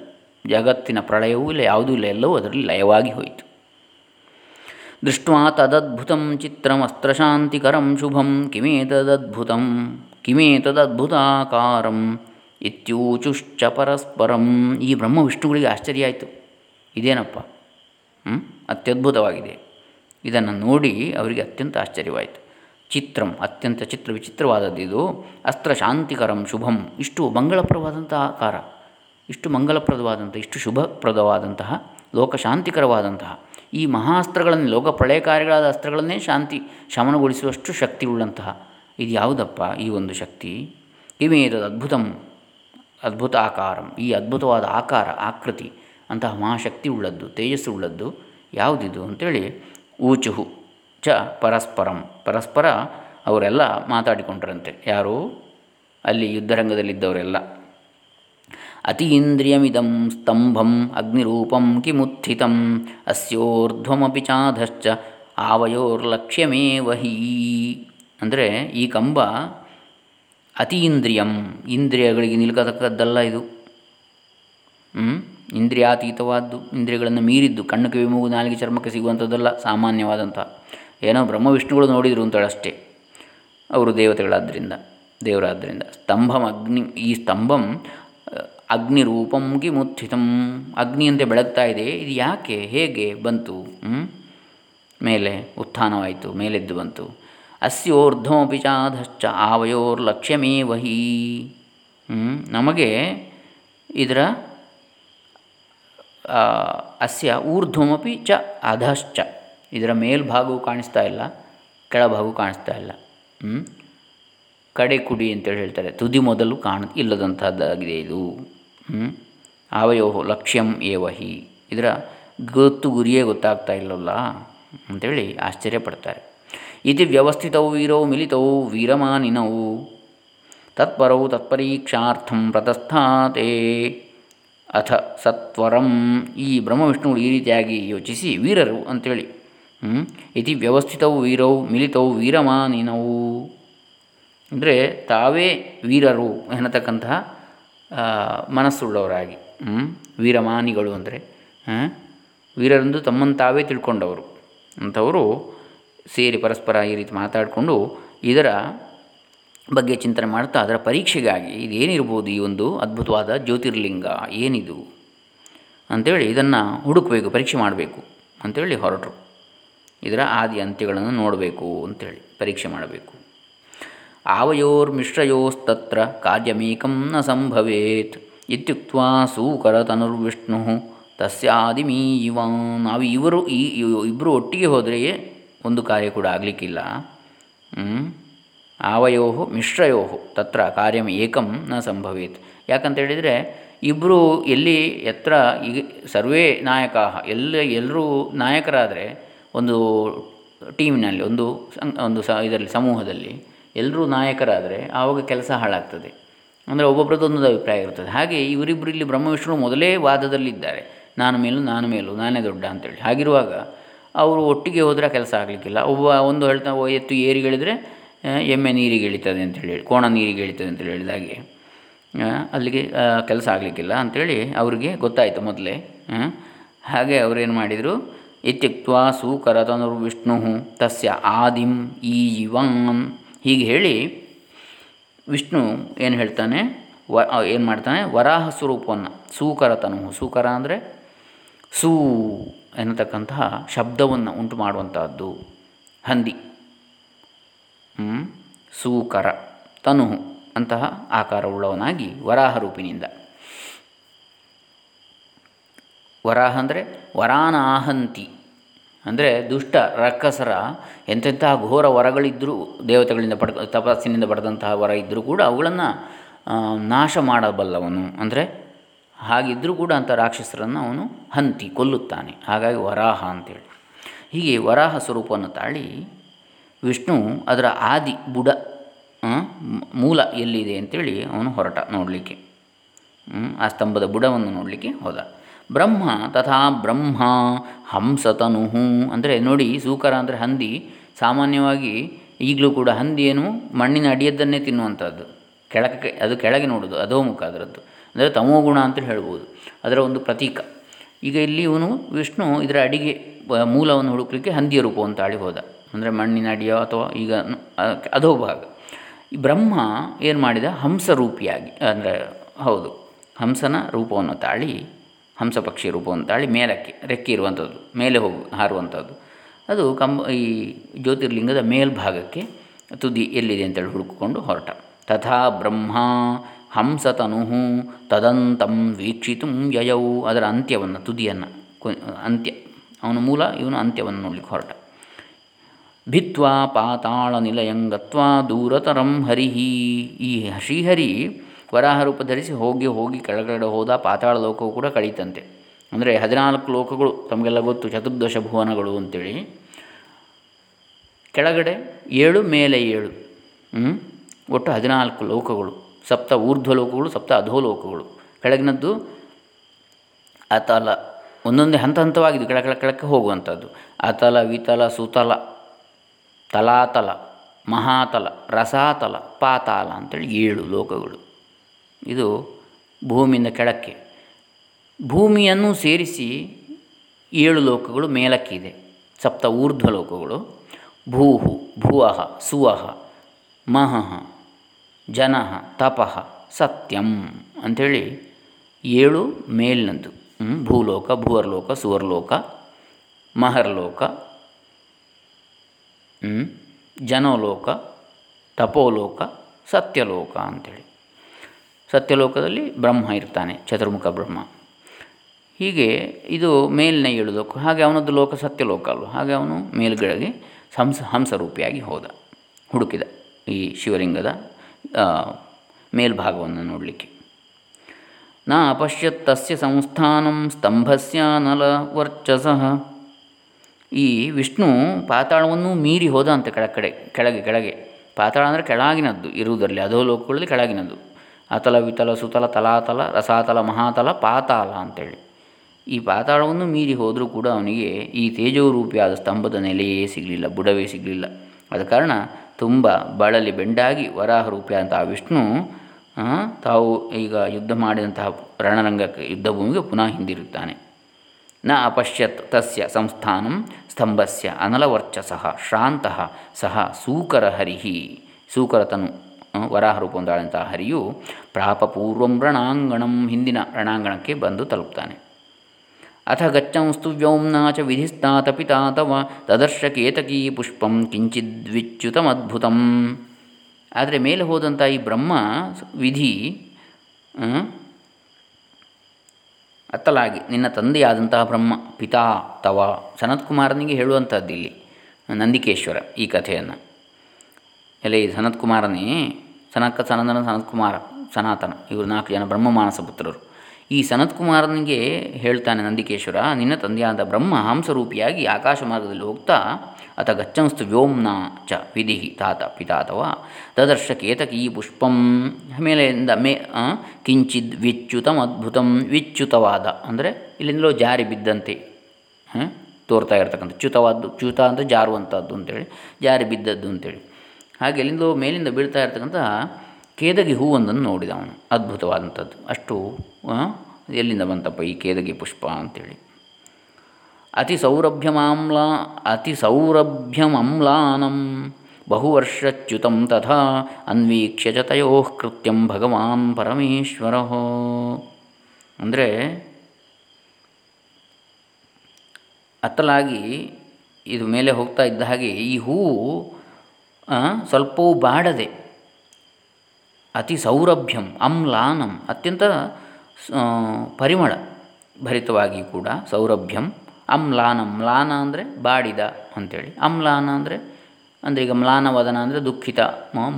ಜಗತ್ತಿನ ಪ್ರಳಯವೂ ಇಲ್ಲ, ಯಾವುದೂ ಇಲ್ಲ, ಎಲ್ಲವೂ ಅದರಲ್ಲಿ ಲಯವಾಗಿ ಹೋಯಿತು. ದೃಷ್ಟ್ವಾ ತದದ್ಭುತಂ ಚಿತ್ರಮಸ್ತ್ರಶಾಂತಿಕರಂ ಶುಭಂ ಕಿಮೇತದದ್ಭುತಂ ಕಿಮೇತದದ್ಭುತಾಕಾರಂ ಇತ್ಯೂಚುಶ್ಚ ಪರಸ್ಪರಂ. ಈ ಬ್ರಹ್ಮ ವಿಷ್ಣುಗಳಿಗೆ ಆಶ್ಚರ್ಯ ಆಯಿತು. ಇದೇನಪ್ಪ? ಅತ್ಯದ್ಭುತವಾಗಿದೆ. ಇದನ್ನು ನೋಡಿ ಅವರಿಗೆ ಅತ್ಯಂತ ಆಶ್ಚರ್ಯವಾಯಿತು. ಚಿತ್ರಂ, ಅತ್ಯಂತ ಚಿತ್ರ ವಿಚಿತ್ರವಾದದ್ದು ಇದು. ಅಸ್ತ್ರ ಶಾಂತಿಕರಂ ಶುಭಂ. ಇಷ್ಟು ಮಂಗಳಪ್ರವಾದಂತಹ ಆಕಾರ, ಇಷ್ಟು ಮಂಗಲಪ್ರದವಾದಂಥ ಇಷ್ಟು ಶುಭಪ್ರದವಾದಂತಹ ಲೋಕಶಾಂತಿಕರವಾದಂತಹ ಈ ಮಹಾಸ್ತ್ರಗಳನ್ನು, ಲೋಕ ಪ್ರಳಯಕಾರಿಗಳಾದ ಅಸ್ತ್ರಗಳನ್ನೇ ಶಾಂತಿ ಶಮನಗೊಳಿಸುವಷ್ಟು ಶಕ್ತಿ ಉಳ್ಳಂತಹ ಇದು ಯಾವುದಪ್ಪ ಈ ಒಂದು ಶಕ್ತಿ? ಇಮೇತದ ಅದ್ಭುತಂ, ಅದ್ಭುತ ಆಕಾರಂ. ಈ ಅದ್ಭುತವಾದ ಆಕಾರ, ಆಕೃತಿ, ಅಂತಹ ಮಹಾಶಕ್ತಿ ಉಳ್ಳದ್ದು ತೇಜಸ್ಸು ಉಳ್ಳದ್ದು ಯಾವುದಿದು ಅಂತೇಳಿ, ಊಚುಹು ಚ ಪರಸ್ಪರಂ. ಪರಸ್ಪರ ಅವರೆಲ್ಲ ಮಾತಾಡಿಕೊಂಡ್ರಂತೆ. ಯಾರು? ಅಲ್ಲಿ ಯುದ್ಧರಂಗದಲ್ಲಿದ್ದವರೆಲ್ಲ. ಅತೀಂದ್ರಿಯಮಿದಂ ಸ್ತಂಭಂ ಅಗ್ನಿರೂಪಂ ಕಿಮುತ್ಥಿತಂ ಅಸ್ಯೋರ್ಧ್ವಮಪಿ ಚಾಧಶ್ಚ ಆವಯೋರ್ಲಕ್ಷ್ಯಮೇವ ಹೀ. ಅಂದರೆ ಈ ಕಂಬ ಅತೀಂದ್ರಿಯಂ ಇಂದ್ರಿಯಗಳಿಗೆ ನಿಲ್ಕತಕ್ಕದ್ದಲ್ಲ ಇದು. ಇಂದ್ರಿಯಾತೀತವಾದ್ದು, ಇಂದ್ರಿಯಗಳನ್ನು ಮೀರಿದ್ದು ಕಣ್ಣು ಕಿವಿ ಮೂಗು ನಾಲಿಗೆ ಚರ್ಮಕ್ಕೆ ಸಿಗುವಂಥದ್ದಲ್ಲ, ಸಾಮಾನ್ಯವಾದಂಥ. ಏನೋ ಬ್ರಹ್ಮ ವಿಷ್ಣುಗಳು ನೋಡಿದರು ಅಂತೇಳಷ್ಟೇ ಅವರು ದೇವತೆಗಳಾದ್ದರಿಂದ ದೇವರಾದ್ದರಿಂದ ಸ್ತಂಭಂ ಅಗ್ನಿ, ಈ ಸ್ತಂಭಂ ಅಗ್ನಿ ರೂಪಂ ಮುತ್ಥಿತಂ. ಅಗ್ನಿಯಂತೆ ಬೆಳಗ್ತಾ ಇದೆ. ಇದು ಯಾಕೆ? ಹೇಗೆ ಬಂತು? ಮೇಲೆ ಉತ್ಥಾನವಾಯಿತು, ಮೇಲೆದ್ದು ಬಂತು. ಅಸ್ಯೋರ್ಧ್ವಮಪಿ ಚಾಧಶ್ಚ, ಆವಯೋರ್ ಲಕ್ಷ್ಯಮೇ ವಹಿ ನಮಗೆ ಇದರ ಅಸ್ಯ ಊರ್ಧ್ವಮಪಿ ಚ, ಅಧಶ್ಚ. ಇದರ ಮೇಲ್ಭಾಗವು ಕಾಣಿಸ್ತಾ ಇಲ್ಲ, ಕೆಳಭಾಗವು ಕಾಣಿಸ್ತಾ ಇಲ್ಲ. ಕಡೆ ಕುಡಿ ಅಂತೇಳಿ ಹೇಳ್ತಾರೆ. ತುದಿ ಮೊದಲು ಕಾಣ ಇಲ್ಲದಂತಹದ್ದಾಗಿದೆ ಇದು. ಆವಯೋ ಲಕ್ಷ್ಯಂ ಏವಹಿ. ಇದರ ಗೊತ್ತು ಗುರಿಯೇ ಗೊತ್ತಾಗ್ತಾ ಇಲ್ಲಲ್ಲ ಅಂಥೇಳಿ ಆಶ್ಚರ್ಯಪಡ್ತಾರೆ. ಇದು ವ್ಯವಸ್ಥಿತವು ವೀರವು ಮಿಲಿತವು ವೀರಮಾನಿನವು ತತ್ಪರವು ತತ್ಪರೀಕ್ಷಾರ್ಥಂ ಪ್ರತಸ್ಥಾತೆ. ಅಥ ಸತ್ವರಂ ಈ ಬ್ರಹ್ಮವಿಷ್ಣುಗಳು ಈ ರೀತಿಯಾಗಿ ಯೋಚಿಸಿ ವೀರರು ಅಂಥೇಳಿ ಇತಿ ವ್ಯವಸ್ಥಿತವು ವೀರವು, ಮಿಲಿತವು ವೀರಮಾನಿನವು. ಅಂದರೆ ತಾವೇ ವೀರರು ಎನ್ನತಕ್ಕಂತಹ ಮನಸ್ಸುಳ್ಳವರಾಗಿ. ವೀರಮಾನಿಗಳು ಅಂದರೆ ವೀರರೆಂದು ತಮ್ಮನ್ನು ತಾವೇ ತಿಳ್ಕೊಂಡವರು. ಅಂಥವರು ಸೇರಿ ಪರಸ್ಪರ ಈ ರೀತಿ ಮಾತಾಡಿಕೊಂಡು ಇದರ ಬಗ್ಗೆ ಚಿಂತನೆ ಮಾಡ್ತಾ ಅದರ ಪರೀಕ್ಷೆಗಾಗಿ ಇದೇನಿರ್ಬೋದು ಈ ಒಂದು ಅದ್ಭುತವಾದ ಜ್ಯೋತಿರ್ಲಿಂಗ? ಏನಿದು? ಅಂಥೇಳಿ ಇದನ್ನು ಹುಡುಕಬೇಕು, ಪರೀಕ್ಷೆ ಮಾಡಬೇಕು ಅಂಥೇಳಿ ಹೊರಟರು. ಇದರ ಆದಿ ಅಂತ್ಯಗಳನ್ನು ನೋಡಬೇಕು ಅಂತೇಳಿ, ಪರೀಕ್ಷೆ ಮಾಡಬೇಕು. ಆವಯೋರ್ಮಿಶ್ರಯೋಸ್ತತ್ರ ಕಾರ್ಯಮೇಕಂ ನ ಸಂಭವೇತ್ ಇತ್ಯುಕ್ತ ಸೂಕರ ತನುರ್ವಿಷ್ಣು ಇವಾನ್ ನಾವು ಇವರು ಈ ಇಬ್ಬರು ಒಟ್ಟಿಗೆ ಹೋದರೆಯೇ ಒಂದು ಕಾರ್ಯ ಕೂಡ ಆಗಲಿಕ್ಕಿಲ್ಲ. ಆವಯೋ ಮಿಶ್ರಯೋ ತತ್ರ ಕಾರ್ಯಂ ಏಕಂ ನ ಸಂಭವೇತ್. ಯಾಕಂತ ಹೇಳಿದರೆ ಇಬ್ಬರು ಎಲ್ಲಿ ಎತ್ತರ ಈಗ ಸರ್ವೇ ನಾಯಕ ಎಲ್ಲ ಎಲ್ಲರೂ ನಾಯಕರಾದರೆ ಒಂದು ಟೀಮಿನಲ್ಲಿ, ಒಂದು ಒಂದು ಸ, ಇದರಲ್ಲಿ, ಸಮೂಹದಲ್ಲಿ ಎಲ್ಲರೂ ನಾಯಕರಾದರೆ ಆವಾಗ ಕೆಲಸ ಹಾಳಾಗ್ತದೆ. ಅಂದರೆ ಒಬ್ಬೊಬ್ಬರದ್ದೊಂದು ಅಭಿಪ್ರಾಯ ಇರ್ತದೆ. ಹಾಗೆ ಇವರಿಬ್ಬರು ಇಲ್ಲಿ ಬ್ರಹ್ಮವಿಷ್ಣು ಮೊದಲೇ ವಾದದಲ್ಲಿದ್ದಾರೆ. ನಾನು ಮೇಲೂ ನಾನು ಮೇಲೂ, ನಾನೇ ದೊಡ್ಡ ಅಂತೇಳಿ. ಹಾಗಿರುವಾಗ ಅವರು ಒಟ್ಟಿಗೆ ಹೋದರೆ ಕೆಲಸ ಆಗಲಿಕ್ಕಿಲ್ಲ. ಒಬ್ಬ ಒಂದು ಹೇಳ್ತಾ ಎತ್ತು ಏರಿಗಳಿದರೆ ಎಮ್ಮೆ ನೀರಿಗೆ ಇಳಿತದೆ ಅಂತೇಳಿ ಹೇಳಿ, ಕೋಣ ನೀರಿಗೆ ಇಳಿತದೆ ಅಂತೇಳಿ ಹೇಳಿದಾಗೆ ಅಲ್ಲಿಗೆ ಕೆಲಸ ಆಗಲಿಕ್ಕಿಲ್ಲ ಅಂಥೇಳಿ ಅವರಿಗೆ ಗೊತ್ತಾಯಿತು ಮೊದಲೇ ಹಾಗೆ ಅವರೇನು ಮಾಡಿದರು ಇತ್ಯಕ್ವಾ ವಿಷ್ಣು ತಸ್ಯ ಆದಿಂ ಈ ಇವಂ. ಹೀಗೆ ಹೇಳಿ ವಿಷ್ಣು ಏನು ಹೇಳ್ತಾನೆ? ವ ಏನು ಮಾಡ್ತಾನೆ? ವರಾಹ ಸ್ವರೂಪವನ್ನು, ಸೂಕರತನು. ಸೂಕರ ಅಂದರೆ ಸೂ ಎನ್ನತಕ್ಕಂತಹ ಶಬ್ದವನ್ನು ಉಂಟು ಮಾಡುವಂಥದ್ದು ಹಂದಿ. ಸೂಕರ ತನು ಅಂತಹ ಆಕಾರವುಳ್ಳವನಾಗಿ ವರಾಹ ರೂಪಿನಿಂದ. ವರಾಹ ಅಂದರೆ ವರಾನಾಹಂತಿ. ಅಂದರೆ ದುಷ್ಟ, ರಕ್ಕಸರ, ಎಂತೆಂತಹ ಘೋರ ವರಗಳಿದ್ದರೂ ದೇವತೆಗಳಿಂದ ಪಡ್ ತಪಸ್ಸಿನಿಂದ ಪಡೆದಂತಹ ವರ ಇದ್ದರೂ ಕೂಡ ಅವುಗಳನ್ನು ನಾಶ ಮಾಡಬಲ್ಲವನು. ಅಂದರೆ ಹಾಗಿದ್ದರೂ ಕೂಡ ಅಂಥ ರಾಕ್ಷಸರನ್ನು ಅವನು ಹಂತಿ, ಕೊಲ್ಲುತ್ತಾನೆ. ಹಾಗಾಗಿ ವರಾಹ ಅಂತೇಳಿ. ಹೀಗೆ ವರಾಹ ಸ್ವರೂಪವನ್ನು ತಾಳಿ ವಿಷ್ಣು ಅದರ ಆದಿ ಬುಡ ಮೂಲ ಎಲ್ಲಿದೆ ಅಂತೇಳಿ ಅವನು ಹೊರಟ ನೋಡಲಿಕ್ಕೆ. ಆ ಸ್ತಂಭದ ಬುಡವನ್ನು ನೋಡಲಿಕ್ಕೆ ಹೋದ. ಬ್ರಹ್ಮ ತಥಾ ಬ್ರಹ್ಮ ಹಂಸತನು ಅಂದರೆ ನೋಡಿ ಸೂಕರ ಅಂದರೆ ಹಂದಿ. ಸಾಮಾನ್ಯವಾಗಿ ಈಗಲೂ ಕೂಡ ಹಂದಿಯೇನು ಮಣ್ಣಿನ ಅಡಿಯದ್ದನ್ನೇ ತಿನ್ನುವಂಥದ್ದು. ಕೆಳಕ್ಕೆ ಅದು ಕೆಳಗೆ ನೋಡೋದು, ಅಧೋಮುಖ ಅದರದ್ದು ಅಂದರೆ ತಮೋಗುಣ ಅಂತ ಹೇಳ್ಬೋದು. ಅದರ ಒಂದು ಪ್ರತೀಕ. ಈಗ ಇಲ್ಲಿ ಇವನು ವಿಷ್ಣು ಇದರ ಅಡಿಗೆ ಮೂಲವನ್ನು ಹುಡುಕಲಿಕ್ಕೆ ಹಂದಿಯ ರೂಪವನ್ನು ತಾಳಿ ಹೋದ. ಅಂದರೆ ಮಣ್ಣಿನ ಅಡಿಯ ಅಥವಾ ಈಗ ಅಧೋಭಾಗ ಈ ಬ್ರಹ್ಮ ಏನು ಮಾಡಿದ? ಹಂಸರೂಪಿಯಾಗಿ, ಅಂದರೆ ಹೌದು, ಹಂಸನ ರೂಪವನ್ನು ತಾಳಿ ಹಂಸ ಪಕ್ಷಿ ಅಂತ ಹೇಳಿ ಮೇಲಕ್ಕೆ ರೆಕ್ಕೆ ಇರುವಂಥದ್ದು, ಮೇಲೆ ಹೋಗು, ಹಾರುವಂಥದ್ದು. ಅದು ಕಂಬ, ಈ ಜ್ಯೋತಿರ್ಲಿಂಗದ ಮೇಲ್ಭಾಗಕ್ಕೆ ತುದಿ ಎಲ್ಲಿದೆ ಅಂತೇಳಿ ಹುಡುಕಿಕೊಂಡು ಹೊರಟ. ತಥಾ ಬ್ರಹ್ಮ ಹಂಸತನು ತದಂತಂ ವೀಕ್ಷಿತು ಯಯವು ಅದರ ಅಂತ್ಯವನ್ನು, ತುದಿಯನ್ನು ಅಂತ್ಯ, ಅವನ ಮೂಲ, ಇವನು ಅಂತ್ಯವನ್ನು ನೋಡಲಿಕ್ಕೆ ಹೊರಟ. ಭಿತ್ವಾ ಪಾತಾಳ ನಿಲಯಂಗತ್ವಾ ದೂರತರಂ ಹರಿಹಿ. ಈ ಶ್ರೀಹರಿ ವರಾಹ ರೂಪ ಧರಿಸಿ ಹೋಗಿ ಹೋಗಿ ಕೆಳಗಡೆ ಹೋದ ಪಾತಾಳ ಲೋಕವು ಕೂಡ ಕಳೀತಂತೆ. ಅಂದರೆ ಹದಿನಾಲ್ಕು ಲೋಕಗಳು ತಮಗೆಲ್ಲ ಗೊತ್ತು, ಚತುರ್ದಶ ಭುವನಗಳು ಅಂತೇಳಿ. ಕೆಳಗಡೆ ಏಳು, ಮೇಲೆ ಏಳು ಒಟ್ಟು ಹದಿನಾಲ್ಕು ಲೋಕಗಳು. ಸಪ್ತ ಊರ್ಧ್ವ ಲೋಕಗಳು, ಸಪ್ತ ಅಧೋಲೋಕಗಳು ಕೆಳಗಿನದ್ದು ಅತಲ, ಒಂದೊಂದೇ ಹಂತ ಹಂತವಾಗಿದ್ದು ಕೆಳ ಕೆಳ ಕೆಳಕ್ಕೆ ಹೋಗುವಂಥದ್ದು. ಅತಲ, ವಿತಲ, ಸುತಲ, ತಲಾತಲ, ಮಹಾತಲ, ರಸಾತಲ ಪಾತಾಲ ಅಂತೇಳಿ ಏಳು ಲೋಕಗಳು. ಇದು ಭೂಮಿಯಿಂದ ಕೆಳಕ್ಕೆ. ಭೂಮಿಯನ್ನು ಸೇರಿಸಿ ಏಳು ಲೋಕಗಳು ಮೇಲಕ್ಕಿದೆ. ಸಪ್ತ ಊರ್ಧ್ವ ಲೋಕಗಳು. ಭೂಹು ಭುವಃ ಸುವಃ ಮಹಃ ಜನಃ ತಪಃ ಸತ್ಯಂ ಅಂಥೇಳಿ ಏಳು ಮೇಲಿನದ್ದು. ಭೂಲೋಕ, ಭುವರ್ಲೋಕ, ಸುವರ್ಲೋಕ, ಮಹರ್ಲೋಕ ಜನೋಲೋಕ, ತಪೋಲೋಕ, ಸತ್ಯಲೋಕ ಅಂಥೇಳಿ. ಸತ್ಯಲೋಕದಲ್ಲಿ ಬ್ರಹ್ಮ ಇರ್ತಾನೆ, ಚತುರ್ಮುಖ ಬ್ರಹ್ಮ. ಹೀಗೆ ಇದು ಮೇಲಿನ ಏಳು ಲೋಕ ಹಾಗೆ ಅವನದ್ದು ಲೋಕ ಸತ್ಯಲೋಕ ಅಲ್ವ, ಹಾಗೆ ಅವನು ಮೇಲುಗಡೆಗೆ ಹಂಸ ಹಂಸರೂಪಿಯಾಗಿ ಹೋದ, ಹುಡುಕಿದ ಈ ಶಿವಲಿಂಗದ ಮೇಲ್ಭಾಗವನ್ನು ನೋಡಲಿಕ್ಕೆ. ನ ಅಪಶ್ಯತ್ ತಸ್ಯ ಸಂಸ್ಥಾನಂ ಸ್ತಂಭಸ್ಯ ನಲ ವರ್ಚಸಃ. ಈ ವಿಷ್ಣು ಪಾತಾಳವನ್ನು ಮೀರಿ ಹೋದ ಅಂತ ಕೆಳ ಕಡೆ ಕೆಳಗೆ ಕೆಳಗೆ. ಪಾತಾಳ ಅಂದರೆ ಕೆಳಗಿನದ್ದು, ಇರುವುದರಲ್ಲಿ ಅದೋ ಲೋಕಗಳಲ್ಲಿ ಕೆಳಗಿನದ್ದು. ಅತಲ ವಿತಲ ಸುತಲ ತಲಾತಲ ರಸಾತಲ ಮಹಾತಲ ಪಾತಾಲ ಅಂತೇಳಿ. ಈ ಪಾತಾಳವನ್ನು ಮೀರಿ ಹೋದರೂ ಕೂಡ ಅವನಿಗೆ ಈ ತೇಜೋರೂಪಿಯಾದ ಸ್ತಂಭದ ನೆಲೆಯೇ ಸಿಗಲಿಲ್ಲ, ಬುಡವೇ ಸಿಗಲಿಲ್ಲ. ಆದ ಕಾರಣ ತುಂಬ ಬಳಲಿ ಬೆಂಡಾಗಿ ವರಾಹ ರೂಪಿಯಾದಂತಹ ವಿಷ್ಣು ತಾವು ಈಗ ಯುದ್ಧ ಮಾಡಿದಂತಹ ರಣರಂಗಕ್ಕೆ ಯುದ್ಧಭೂಮಿಗೆ ಪುನಃ ಹಿಂದಿರುತ್ತಾನೆ. ನ ಅಪಶ್ಯತ್ ತಸ್ಯ ಸಂಸ್ಥಾನಂ ಸ್ತಂಭಸ್ಯ ಅನಲವರ್ಚಸಃ, ಶ್ರಾಂತಃ ಸಹ ಸೂಕರ ಹರಿಹಿ ಸೂಕರತನು. ವರಾಹ ರೂಪೊಂದಾಳಂತಹ ಹರಿಯು ಪ್ರಾಪ ಪೂರ್ವಂ ರಣಾಂಗಣಂ ಹಿಂದಿನ ರಣಾಂಗಣಕ್ಕೆ ಬಂದು ತಲುಪ್ತಾನೆ. ಅಥ ಗಚ್ಚಂಸ್ತು ವ್ಯೋಮ್ನಾ ಚ ವಿಧಿಸ್ತಾತ ಪಿತಾ ತವ ತದರ್ಶ ಕೇತಕೀ ಪುಷ್ಪಂ ಕಿಂಚಿದ್ವಿಚ್ಯುತಮದ್ಭುತಂ ಆದರೆ ಮೇಲೆ ಹೋದಂಥ ಈ ಬ್ರಹ್ಮ ವಿಧಿ ಅತ್ತಲಾಗಿ ನಿನ್ನ ತಂದೆಯಾದಂತಹ ಬ್ರಹ್ಮ ಪಿತಾ ತವ ಸನತ್ಕುಮಾರನಿಗೆ ಹೇಳುವಂಥದ್ದು ಇಲ್ಲಿ ನಂದಿಕೇಶ್ವರ ಈ ಕಥೆಯನ್ನು. ಎಲೆ ಈ ಸನತ್ಕುಮಾರನೇ ಸನಕ ಸನಂದನ ಸನತ್ಕುಮಾರ ಸನಾತನ. ಇವರು ನಾಲ್ಕು ಜನ ಬ್ರಹ್ಮ ಮಾನಸ ಪುತ್ರರು. ಈ ಸನತ್ ಕುಮಾರನಿಗೆ ಹೇಳ್ತಾನೆ ನಂದಿಕೇಶ್ವರ, ನಿನ್ನ ತಂದೆಯಾದ ಬ್ರಹ್ಮ ಹಂಸರೂಪಿಯಾಗಿ ಆಕಾಶ ಮಾರ್ಗದಲ್ಲಿ ಹೋಗ್ತಾ ಅಥ ಗಚ್ಚಂಸ್ತು ವ್ಯೋಮ್ನ ಚ ವಿಧಿ ತಾತ ಅಥವಾ ತದರ್ಶ ಕೇತಕಿ ಪುಷ್ಪಂ. ಮೇಲೆಯಿಂದ ಮೇ ಕಿಂಚಿದ್ ವಿಚ್ಯುತಂ ಅದ್ಭುತಂ, ವಿಚ್ಯುತವಾದ, ಅಂದರೆ ಇಲ್ಲಿಂದಲೋ ಜಾರಿ ಬಿದ್ದಂತೆ ತೋರ್ತಾ ಇರ್ತಕ್ಕಂಥ ಚ್ಯುತವಾದ್ದು, ಚ್ಯುತ ಅಂದರೆ ಜಾರುವಂಥದ್ದು ಅಂತೇಳಿ, ಜಾರಿ ಬಿದ್ದದ್ದು ಅಂತೇಳಿ. ಹಾಗೆ ಎಲ್ಲಿಂದೋ ಮೇಲಿಂದ ಬೀಳ್ತಾ ಇರ್ತಕ್ಕಂಥ ಕೇದಗಿ ಹೂವೊಂದನ್ನು ನೋಡಿದ ಅವನು. ಅದ್ಭುತವಾದಂಥದ್ದು. ಅಷ್ಟು ಎಲ್ಲಿಂದ ಬಂತಪ್ಪ ಈ ಕೇದಗಿ ಪುಷ್ಪ ಅಂತೇಳಿ. ಅತಿ ಸೌರಭ್ಯಮಾಮ್ಲ, ಅತಿ ಸೌರಭ್ಯಮಮ್ಲಾನಂ, ಬಹುವರ್ಷಚ್ಯುತಂ ತಥಾ ಅನ್ವೀಕ್ಷ್ಯ ಚ ತಯೋ ಕೃತ್ಯಂ ಭಗವಾನ್ ಪರಮೇಶ್ವರ. ಅಂದರೆ, ಅತ್ತಲಾಗಿ ಇದು ಮೇಲೆ ಹೋಗ್ತಾ ಇದ್ದ ಹಾಗೆ ಈ ಹೂವು ಸ್ವಲ್ಪವೂ ಬಾಡದೆ. ಅತಿ ಸೌರಭ್ಯಂ, ಅಮ್ಲಾನಂ, ಅತ್ಯಂತ ಪರಿಮಳ ಭರಿತವಾಗಿ ಕೂಡ ಸೌರಭ್ಯಂ, ಅಮ್ಲಾನಂ, ಮ್ಲಾನ ಅಂದರೆ ಬಾಡಿದ ಅಂಥೇಳಿ ಅಮ್ಲಾನ ಅಂದರೆ ಅಂದರೆ ಈಗ ಮ್ಲಾನವದನ ಅಂದರೆ ದುಃಖಿತ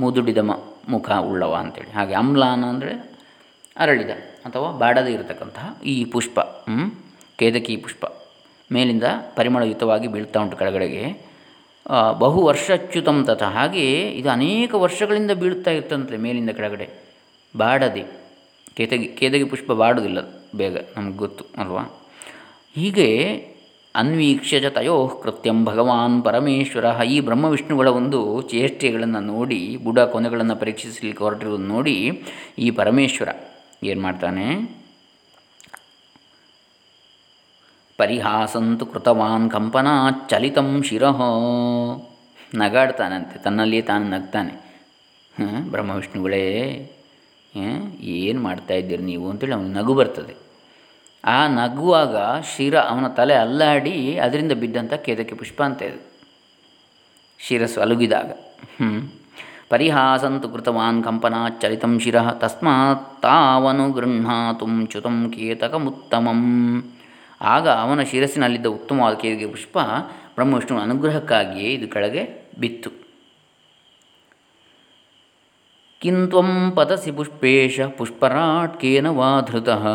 ಮುದುಡಿದ ಮ, ಮುಖ ಉಳ್ಳವ ಅಂಥೇಳಿ ಹಾಗೆ ಅಮ್ಲಾನ ಅಂದರೆ ಅರಳಿದ ಅಥವಾ ಬಾಡದೇ ಇರತಕ್ಕಂತಹ ಈ ಪುಷ್ಪ ಕೇದಕಿ ಪುಷ್ಪ. ಮೇಲಿಂದ ಪರಿಮಳಯುತವಾಗಿ ಬೀಳ್ತಾ ಉಂಟು ಕೆಳಗಡೆಗೆ. ಬಹು ವರ್ಷಚ್ಯುತಂ ತಥ. ಹಾಗೆಯೇ ಇದು ಅನೇಕ ವರ್ಷಗಳಿಂದ ಬೀಳುತ್ತಾ ಇರ್ತಂತೆ ಮೇಲಿಂದ ಕೆಳಗಡೆ. ಬಾಡದೆ. ಕೇತಗಿ ಕೇದಗಿ ಪುಷ್ಪ ಬಾಡೋದಿಲ್ಲ ಬೇಗ, ನಮಗೆ ಗೊತ್ತು, ಅಲ್ವಾ? ಹೀಗೆ ಅನ್ವೀಕ್ಷ್ಯ ತಯೋ ಕೃತ್ಯಂ ಭಗವಾನ್ ಪರಮೇಶ್ವರ. ಈ ಬ್ರಹ್ಮ ವಿಷ್ಣುಗಳ ಒಂದು ಚೇಷ್ಟೆಗಳನ್ನು ನೋಡಿ, ಬುಡ ಕೊನೆಗಳನ್ನು ಪರೀಕ್ಷಿಸಲಿಕ್ಕೆ ಹೊರಟಿರುವುದನ್ನು ನೋಡಿ ಈ ಪರಮೇಶ್ವರ ಏನು ಮಾಡ್ತಾನೆ? ಪರಿಹಾಸಂತು ಕೃತವಾನ್ ಕಂಪನಾ ಚಲಿತಂ ಶಿರಹ ನಗಾಡ್ತಾನಂತೆ, ತನ್ನಲ್ಲಿಯೇ ತಾನು ನಗ್ತಾನೆ. ಬ್ರಹ್ಮ ವಿಷ್ಣುಗಳೇ ಏನು ಮಾಡ್ತಾ ಇದ್ದೀರಿ ನೀವು ಅಂತೇಳಿ ಅವನು ನಗು ಬರ್ತದೆ. ಆ ನಗುವಾಗ ಶಿರ ಅವನ ತಲೆ ಅಲ್ಲಾಡಿ ಅದರಿಂದ ಬಿದ್ದಂಥ ಕೇದಕ್ಕೆ ಪುಷ್ಪ ಅಂತ ಇದೆ. ಶಿರಸ್ಸು ಅಲುಗಿದಾಗ ಹ್ಞೂ. ಪರಿಹಾಸಂತು ಕೃತವಾನ್ ಕಂಪನಾ ಚಲಿತಂ ಶಿರ, ತಸ್ಮಾತ್ ತಾವನು ಗೃಹಾತು ಚ್ಯುತಂ ಕೇತಕಮುತ್ತಮಂ. ಆಗ ಅವನ ಶಿರಸ್ಸಿನಲ್ಲಿದ್ದ ಉತ್ತಮವಾದ ಕೇದಿಗೆ ಪುಷ್ಪ ಬ್ರಹ್ಮವಿಷ್ಣುವಿನ ಅನುಗ್ರಹಕ್ಕಾಗಿಯೇ ಇದು ಕೆಳಗೆ ಬಿತ್ತು. ಕಿಂತ್ವಂ ಪತಸಿ ಪುಷ್ಪೇಶ ಪುಷ್ಪರಾಟ್ಕೇನ ವಾ ಧೃತಃ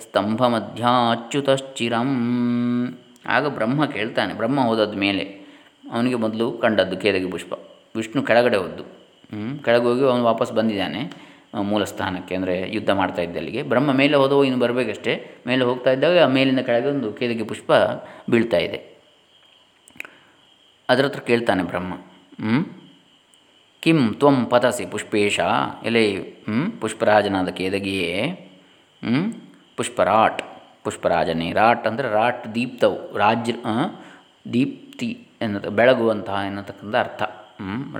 ಸ್ತಂಭ ಮಧ್ಯಾಚ್ಯುತಶ್ಚಿರಂ ಆಗ ಬ್ರಹ್ಮ ಕೇಳ್ತಾನೆ, ಬ್ರಹ್ಮ ಹೋದದ ಮೇಲೆ ಅವನಿಗೆ ಮೊದಲು ಕಂಡದ್ದು ಕೇದಗಿ ಪುಷ್ಪ. ವಿಷ್ಣು ಕೆಳಗಡೆ ಹೋದ್ದು. ಕೆಳಗೆ ಹೋಗಿ ಅವನು ವಾಪಸ್ ಬಂದಿದ್ದಾನೆ. ಮೂಲ ಸ್ಥಾನಕ್ಕೆ ಅಂದರೆ ಯುದ್ಧ ಮಾಡ್ತಾ ಇದ್ದಲ್ಲಿಗೆ ಬ್ರಹ್ಮ ಮೇಲೆ ಹೋದವು, ಇನ್ನು ಬರಬೇಕಷ್ಟೇ. ಮೇಲೆ ಹೋಗ್ತಾ ಇದ್ದಾಗ ಆ ಮೇಲಿನ ಕೆಳಗೆ ಒಂದು ಕೇದಿಗೆ ಪುಷ್ಪ ಬೀಳ್ತಾ ಇದೆ. ಅದರ ಹತ್ರ ಕೇಳ್ತಾನೆ ಬ್ರಹ್ಮ ಹ್ಞೂ ಕಿಂ ತ್ವಂ ಪತಸಿ ಪುಷ್ಪೇಶ, ಎಲೆ ಪುಷ್ಪರಾಜನಾದ ಕೇದಗಿಯೇ ಪುಷ್ಪರಾಟ್, ಪುಷ್ಪರಾಜನೇ, ರಾಟ್ ಅಂದರೆ ರಾಟ್ ದೀಪ್ತವು ರಾಜ ದೀಪ್ತಿ ಎನ್ನ ಬೆಳಗುವಂತಹ ಎನ್ನತಕ್ಕಂಥ ಅರ್ಥ.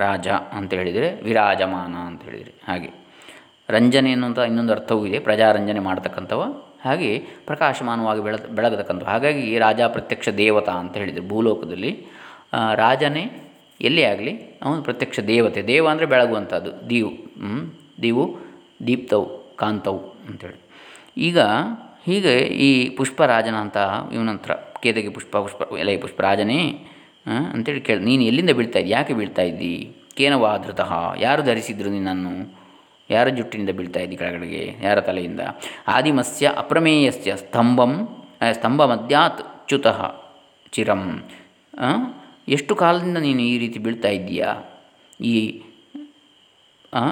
ರಾಜ ಅಂತ ಹೇಳಿದರೆ ವಿರಾಜಮಾನ ಅಂತ ಹೇಳಿದರೆ ಹಾಗೆ. ರಂಜನೆ ಅನ್ನುವಂಥ ಇನ್ನೊಂದು ಅರ್ಥವೂ ಇದೆ. ಪ್ರಜಾರಂಜನೆ ಮಾಡ್ತಕ್ಕಂಥವ. ಹಾಗೆ ಪ್ರಕಾಶಮಾನವಾಗಿ ಬೆಳ ಬೆಳಗತಕ್ಕಂಥವು. ಹಾಗಾಗಿ ರಾಜ ಪ್ರತ್ಯಕ್ಷ ದೇವತಾ ಅಂತ ಹೇಳಿದರು ಭೂಲೋಕದಲ್ಲಿ. ರಾಜನೇ ಎಲ್ಲೇ ಆಗಲಿ, ಅವನು ಪ್ರತ್ಯಕ್ಷ ದೇವತೆ. ದೇವ ಅಂದರೆ ಬೆಳಗುವಂಥದ್ದು. ದೀವು ದೀವು, ದೀಪ್ತವು, ಕಾಂತವು ಅಂಥೇಳಿ ಈಗ ಹೀಗೆ ಈ ಪುಷ್ಪರಾಜನ ಅಂತ ಇವನಂತರ, ಕೇದಗಿ ಪುಷ್ಪ ಪುಷ್ಪ ಎಲೆ ಪುಷ್ಪರಾಜನೇ ಅಂತೇಳಿ ಕೇಳಿ, ನೀನು ಎಲ್ಲಿಂದ ಬೀಳ್ತಾ ಇದ್ದಿ? ಯಾಕೆ ಬೀಳ್ತಾ ಇದ್ದಿ? ಕೇನವಾದೃತಃ ಯಾರು ಧರಿಸಿದ್ರು ನಿನ್ನನ್ನು? ಯಾರ ಜುಟ್ಟಿನಿಂದ ಬೀಳ್ತಾ ಕೆಳಗಡೆಗೆ? ಯಾರ ತಲೆಯಿಂದ? ಆದಿಮಸ್ಯ ಅಪ್ರಮೇಯಸ್ಯ ಸ್ತಂಭಂ ಸ್ತಂಭ ಮಧ್ಯಾತ್ ಚ್ಯುತಃ ಚಿರಂ. ಎಷ್ಟು ಕಾಲದಿಂದ ನೀನು ಈ ರೀತಿ ಬೀಳ್ತಾ ಇದ್ದೀಯಾ? ಈ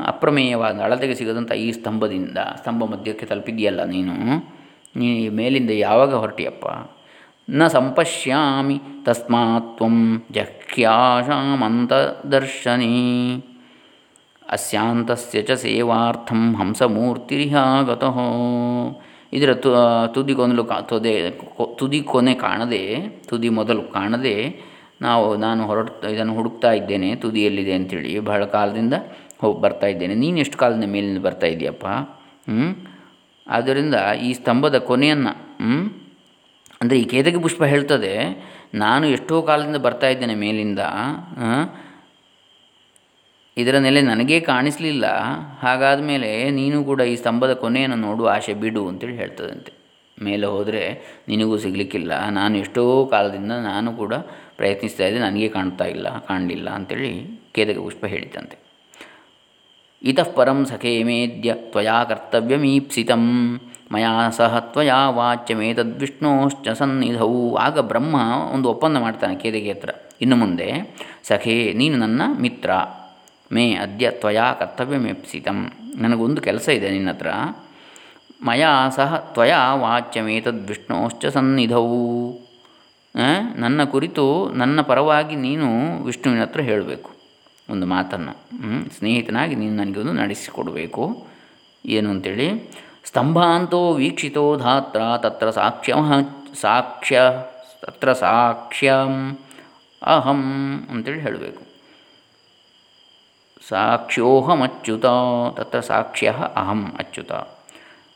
ಅಪ್ರಮೇಯವಾದ ಅಳತೆಗೆ ಸಿಗದಂಥ ಈ ಸ್ತಂಭದಿಂದ ಸ್ತಂಭ ಮಧ್ಯಕ್ಕೆ ತಲುಪಿದೆಯಲ್ಲ ನೀನು? ನೀ ಮೇಲಿಂದ ಯಾವಾಗ ಹೊರಟಿಯಪ್ಪ? ನ ಸಂಪಶ್ಯಾಮಿ ತಸ್ಮಾತ್ವಂ ತ್ವಂ ದರ್ಶನಿ ಅಸ್ಯಾಂತಸ್ಯ ಚ ಸೇವಾರ್ಥಂ ಹಂಸಮೂರ್ತಿರಿಹಾಗತ. ಇದರ ತುದಿ ಕೊನಲು ಕಾ, ತುದೆ ತುದಿ ಕೊನೆ ಕಾಣದೆ, ತುದಿ ಮೊದಲು ಕಾಣದೆ, ನಾವು, ನಾನು ಹೊರಡ್ತಾ ಇದನ್ನು ಹುಡುಕ್ತಾ ಇದ್ದೇನೆ, ತುದಿಯಲ್ಲಿದೆ ಅಂಥೇಳಿ ಬಹಳ ಕಾಲದಿಂದ ಹೋಗಿ ಬರ್ತಾ ಇದ್ದೇನೆ. ನೀನು ಎಷ್ಟು ಕಾಲದಿಂದ ಮೇಲಿಂದ ಬರ್ತಾ ಇದೆಯಪ್ಪ? ಹ್ಞೂ ಆದ್ದರಿಂದ ಈ ಸ್ತಂಭದ ಕೊನೆಯನ್ನು ಅಂದರೆ ಈ ಕೇದಗಿ ಪುಷ್ಪ ಹೇಳ್ತದೆ, ನಾನು ಎಷ್ಟೋ ಕಾಲದಿಂದ ಬರ್ತಾ ಇದ್ದೇನೆ ಮೇಲಿಂದ ಇದರ ನೆಲೆ ನನಗೇ ಕಾಣಿಸಲಿಲ್ಲ. ಹಾಗಾದ ಮೇಲೆ ನೀನು ಕೂಡ ಈ ಸ್ತಂಭದ ಕೊನೆಯನ್ನು ನೋಡು, ಆಶೆ ಬಿಡು ಅಂತೇಳಿ ಹೇಳ್ತದಂತೆ. ಮೇಲೆ ಹೋದರೆ ನಿನಗೂ ಸಿಗಲಿಕ್ಕಿಲ್ಲ. ನಾನು ಎಷ್ಟೋ ಕಾಲದಿಂದ ನಾನು ಕೂಡ ಪ್ರಯತ್ನಿಸ್ತಾ ಇದ್ದೆ, ನನಗೆ ಕಾಣ್ತಾ ಇಲ್ಲ, ಕಾಣಲಿಲ್ಲ ಅಂತೇಳಿ ಕೇದಕ ಪುಷ್ಪ ಹೇಳಿದ್ದಂತೆ. ಇತಃ ಪರಂ ಸಖೇ ಮೇದ್ಯ ತ್ವಯಾ ಕರ್ತವ್ಯಮೀಪ್ಸಿತಂ. ಮಯಾ ಸಹ ತ್ವಯಾ ವಾಚ್ಯಮೇತದ್ವಿಷ್ಣೋಶ್ಚ ಸನ್ನಿಧವು ಆಗ ಬ್ರಹ್ಮ ಒಂದು ಒಪ್ಪಂದ ಮಾಡ್ತಾನೆ ಕೇದಕಿ ಹತ್ರ. ಇನ್ನು ಮುಂದೆ, ಸಖೇ ನೀನು ನನ್ನ ಮಿತ್ರ. ಮೇ ಅದ್ಯ ತ್ವಯಾ ಕರ್ತವ್ಯಮೆಪ್ಸಿತಂ. ನನಗೊಂದು ಕೆಲಸ ಇದೆ ನಿನ್ನ ಹತ್ರ. ಮಯಾ ಸಹ ತ್ವಯಾ ವಾಚ್ಯಮೇತದ್ವಿಷ್ಣೋಶ್ಚ ಸನ್ನಿಧವು ನನ್ನ ಕುರಿತು ನನ್ನ ಪರವಾಗಿ ನೀನು ವಿಷ್ಣುವಿನ ಹತ್ರ ಹೇಳಬೇಕು. ಒಂದು ಮಾತನ್ನು. ಸ್ನೇಹಿತನಾಗಿ ನೀನು ನನಗೆ ಒಂದು ನಡೆಸಿಕೊಡಬೇಕು. ಏನು ಅಂತೇಳಿ? ಸ್ತಂಭಾಂತೋ ವೀಕ್ಷಿತೋ ಧಾತ್ರ ತತ್ರ ಸಾಕ್ಷ್ಯ ಸಾಕ್ಷ್ಯ ತತ್ರ ಸಾಕ್ಷ್ಯಂ ಅಹಂ ಅಂತೇಳಿ ಹೇಳಬೇಕು. ಸಾಕ್ಷ್ಯೋಹಮಚ್ಯುತ. ತತ್ರ ಸಾಕ್ಷ್ಯ ಅಹಂ ಅಚ್ಯುತ.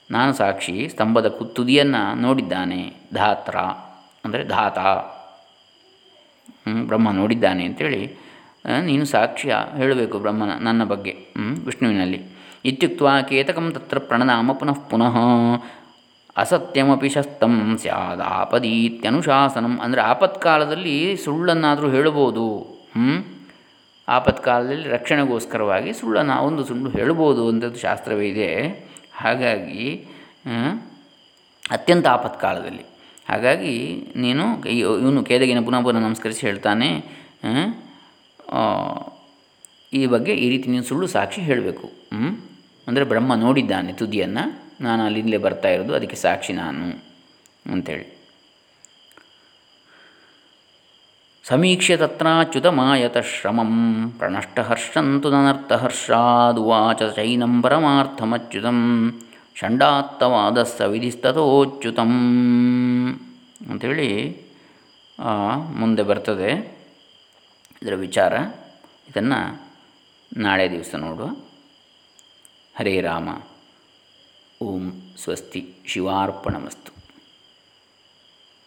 ನಾನು ಸಾಕ್ಷಿ ಸ್ತಂಭದ ಕುತ್ತುದಿಯನ್ನು ನೋಡಿದ್ದಾನೆ, ಧಾತ್ರ, ಅಂದರೆ ಧಾತ. ಬ್ರಹ್ಮ ನೋಡಿದ್ದಾನೆ ಅಂತೇಳಿ ನೀನು ಸಾಕ್ಷ್ಯ ಹೇಳಬೇಕು ಬ್ರಹ್ಮನ ನನ್ನ ಬಗ್ಗೆ ವಿಷ್ಣುವಿನಲ್ಲಿ. ಇತ್ಯುಕ್ತ ಕೇತಕಂ ತತ್ರ ಪ್ರಣನಾಮ ಪುನಃ ಪುನಃ. ಅಸತ್ಯಮಪಿ ಶಸ್ತಂ ಸ್ಯಾದ ಆಪದೀತ್ಯನುಶಾಸನಂ. ಅಂದರೆ ಆಪತ್ಕಾಲದಲ್ಲಿ ಸುಳ್ಳನ್ನಾದರೂ ಹೇಳ್ಬೋದು ಆಪತ್ಕಾಲದಲ್ಲಿ ರಕ್ಷಣೆಗೋಸ್ಕರವಾಗಿ ಸುಳ್ಳು ಒಂದು ಸುಳ್ಳು ಹೇಳ್ಬೋದು ಅಂತದ್ದು ಶಾಸ್ತ್ರವೇ ಇದೆ. ಹಾಗಾಗಿ ಅತ್ಯಂತ ಆಪತ್ಕಾಲದಲ್ಲಿ. ಹಾಗಾಗಿ ನೀನು ಇವನು ಕೇದಗಿನ ಪುನಃ ಪುನಃ ನಮಸ್ಕರಿಸಿ ಹೇಳ್ತಾನೆ ಈ ಬಗ್ಗೆ ಈ ರೀತಿ ನೀನು ಸುಳ್ಳು ಸಾಕ್ಷಿ ಹೇಳಬೇಕು. ಅಂದರೆ ಬ್ರಹ್ಮ ನೋಡಿದ್ದಾನೆ ತುದಿಯನ್ನು ನಾನು ಅಲ್ಲಿಂದಲೇ ಬರ್ತಾ ಇರೋದು, ಅದಕ್ಕೆ ಸಾಕ್ಷಿ ನಾನು ಅಂಥೇಳಿ ಸಮೀಕ್ಷ್ಯ ತತ್ರಾಚ್ಯುತಮಾಯತ ಶ್ರಮಂ ಪ್ರಣಷ್ಟಹರ್ಷಂತು ನನರ್ಥಹರ್ಷಾದುವಾಚ ಚೈನಂ ಪರಮಾರ್ಥಮಚ್ಯುತಂ. ಷಂಡಾತ್ತವಾದಸ್ಸ ಸವಿಧಿಸ್ತತೋಚ್ಯುತಂ ಅಂಥೇಳಿ ಮುಂದೆ ಬರ್ತದೆ ಇದರ ವಿಚಾರ. ಇದನ್ನು ನಾಳೆ ದಿವಸ ನೋಡುವ. ಹರೇ ರಾಮ. ಓಂ ಸ್ವಸ್ತಿ. ಶಿವಾರ್ಪಣಮಸ್ತು.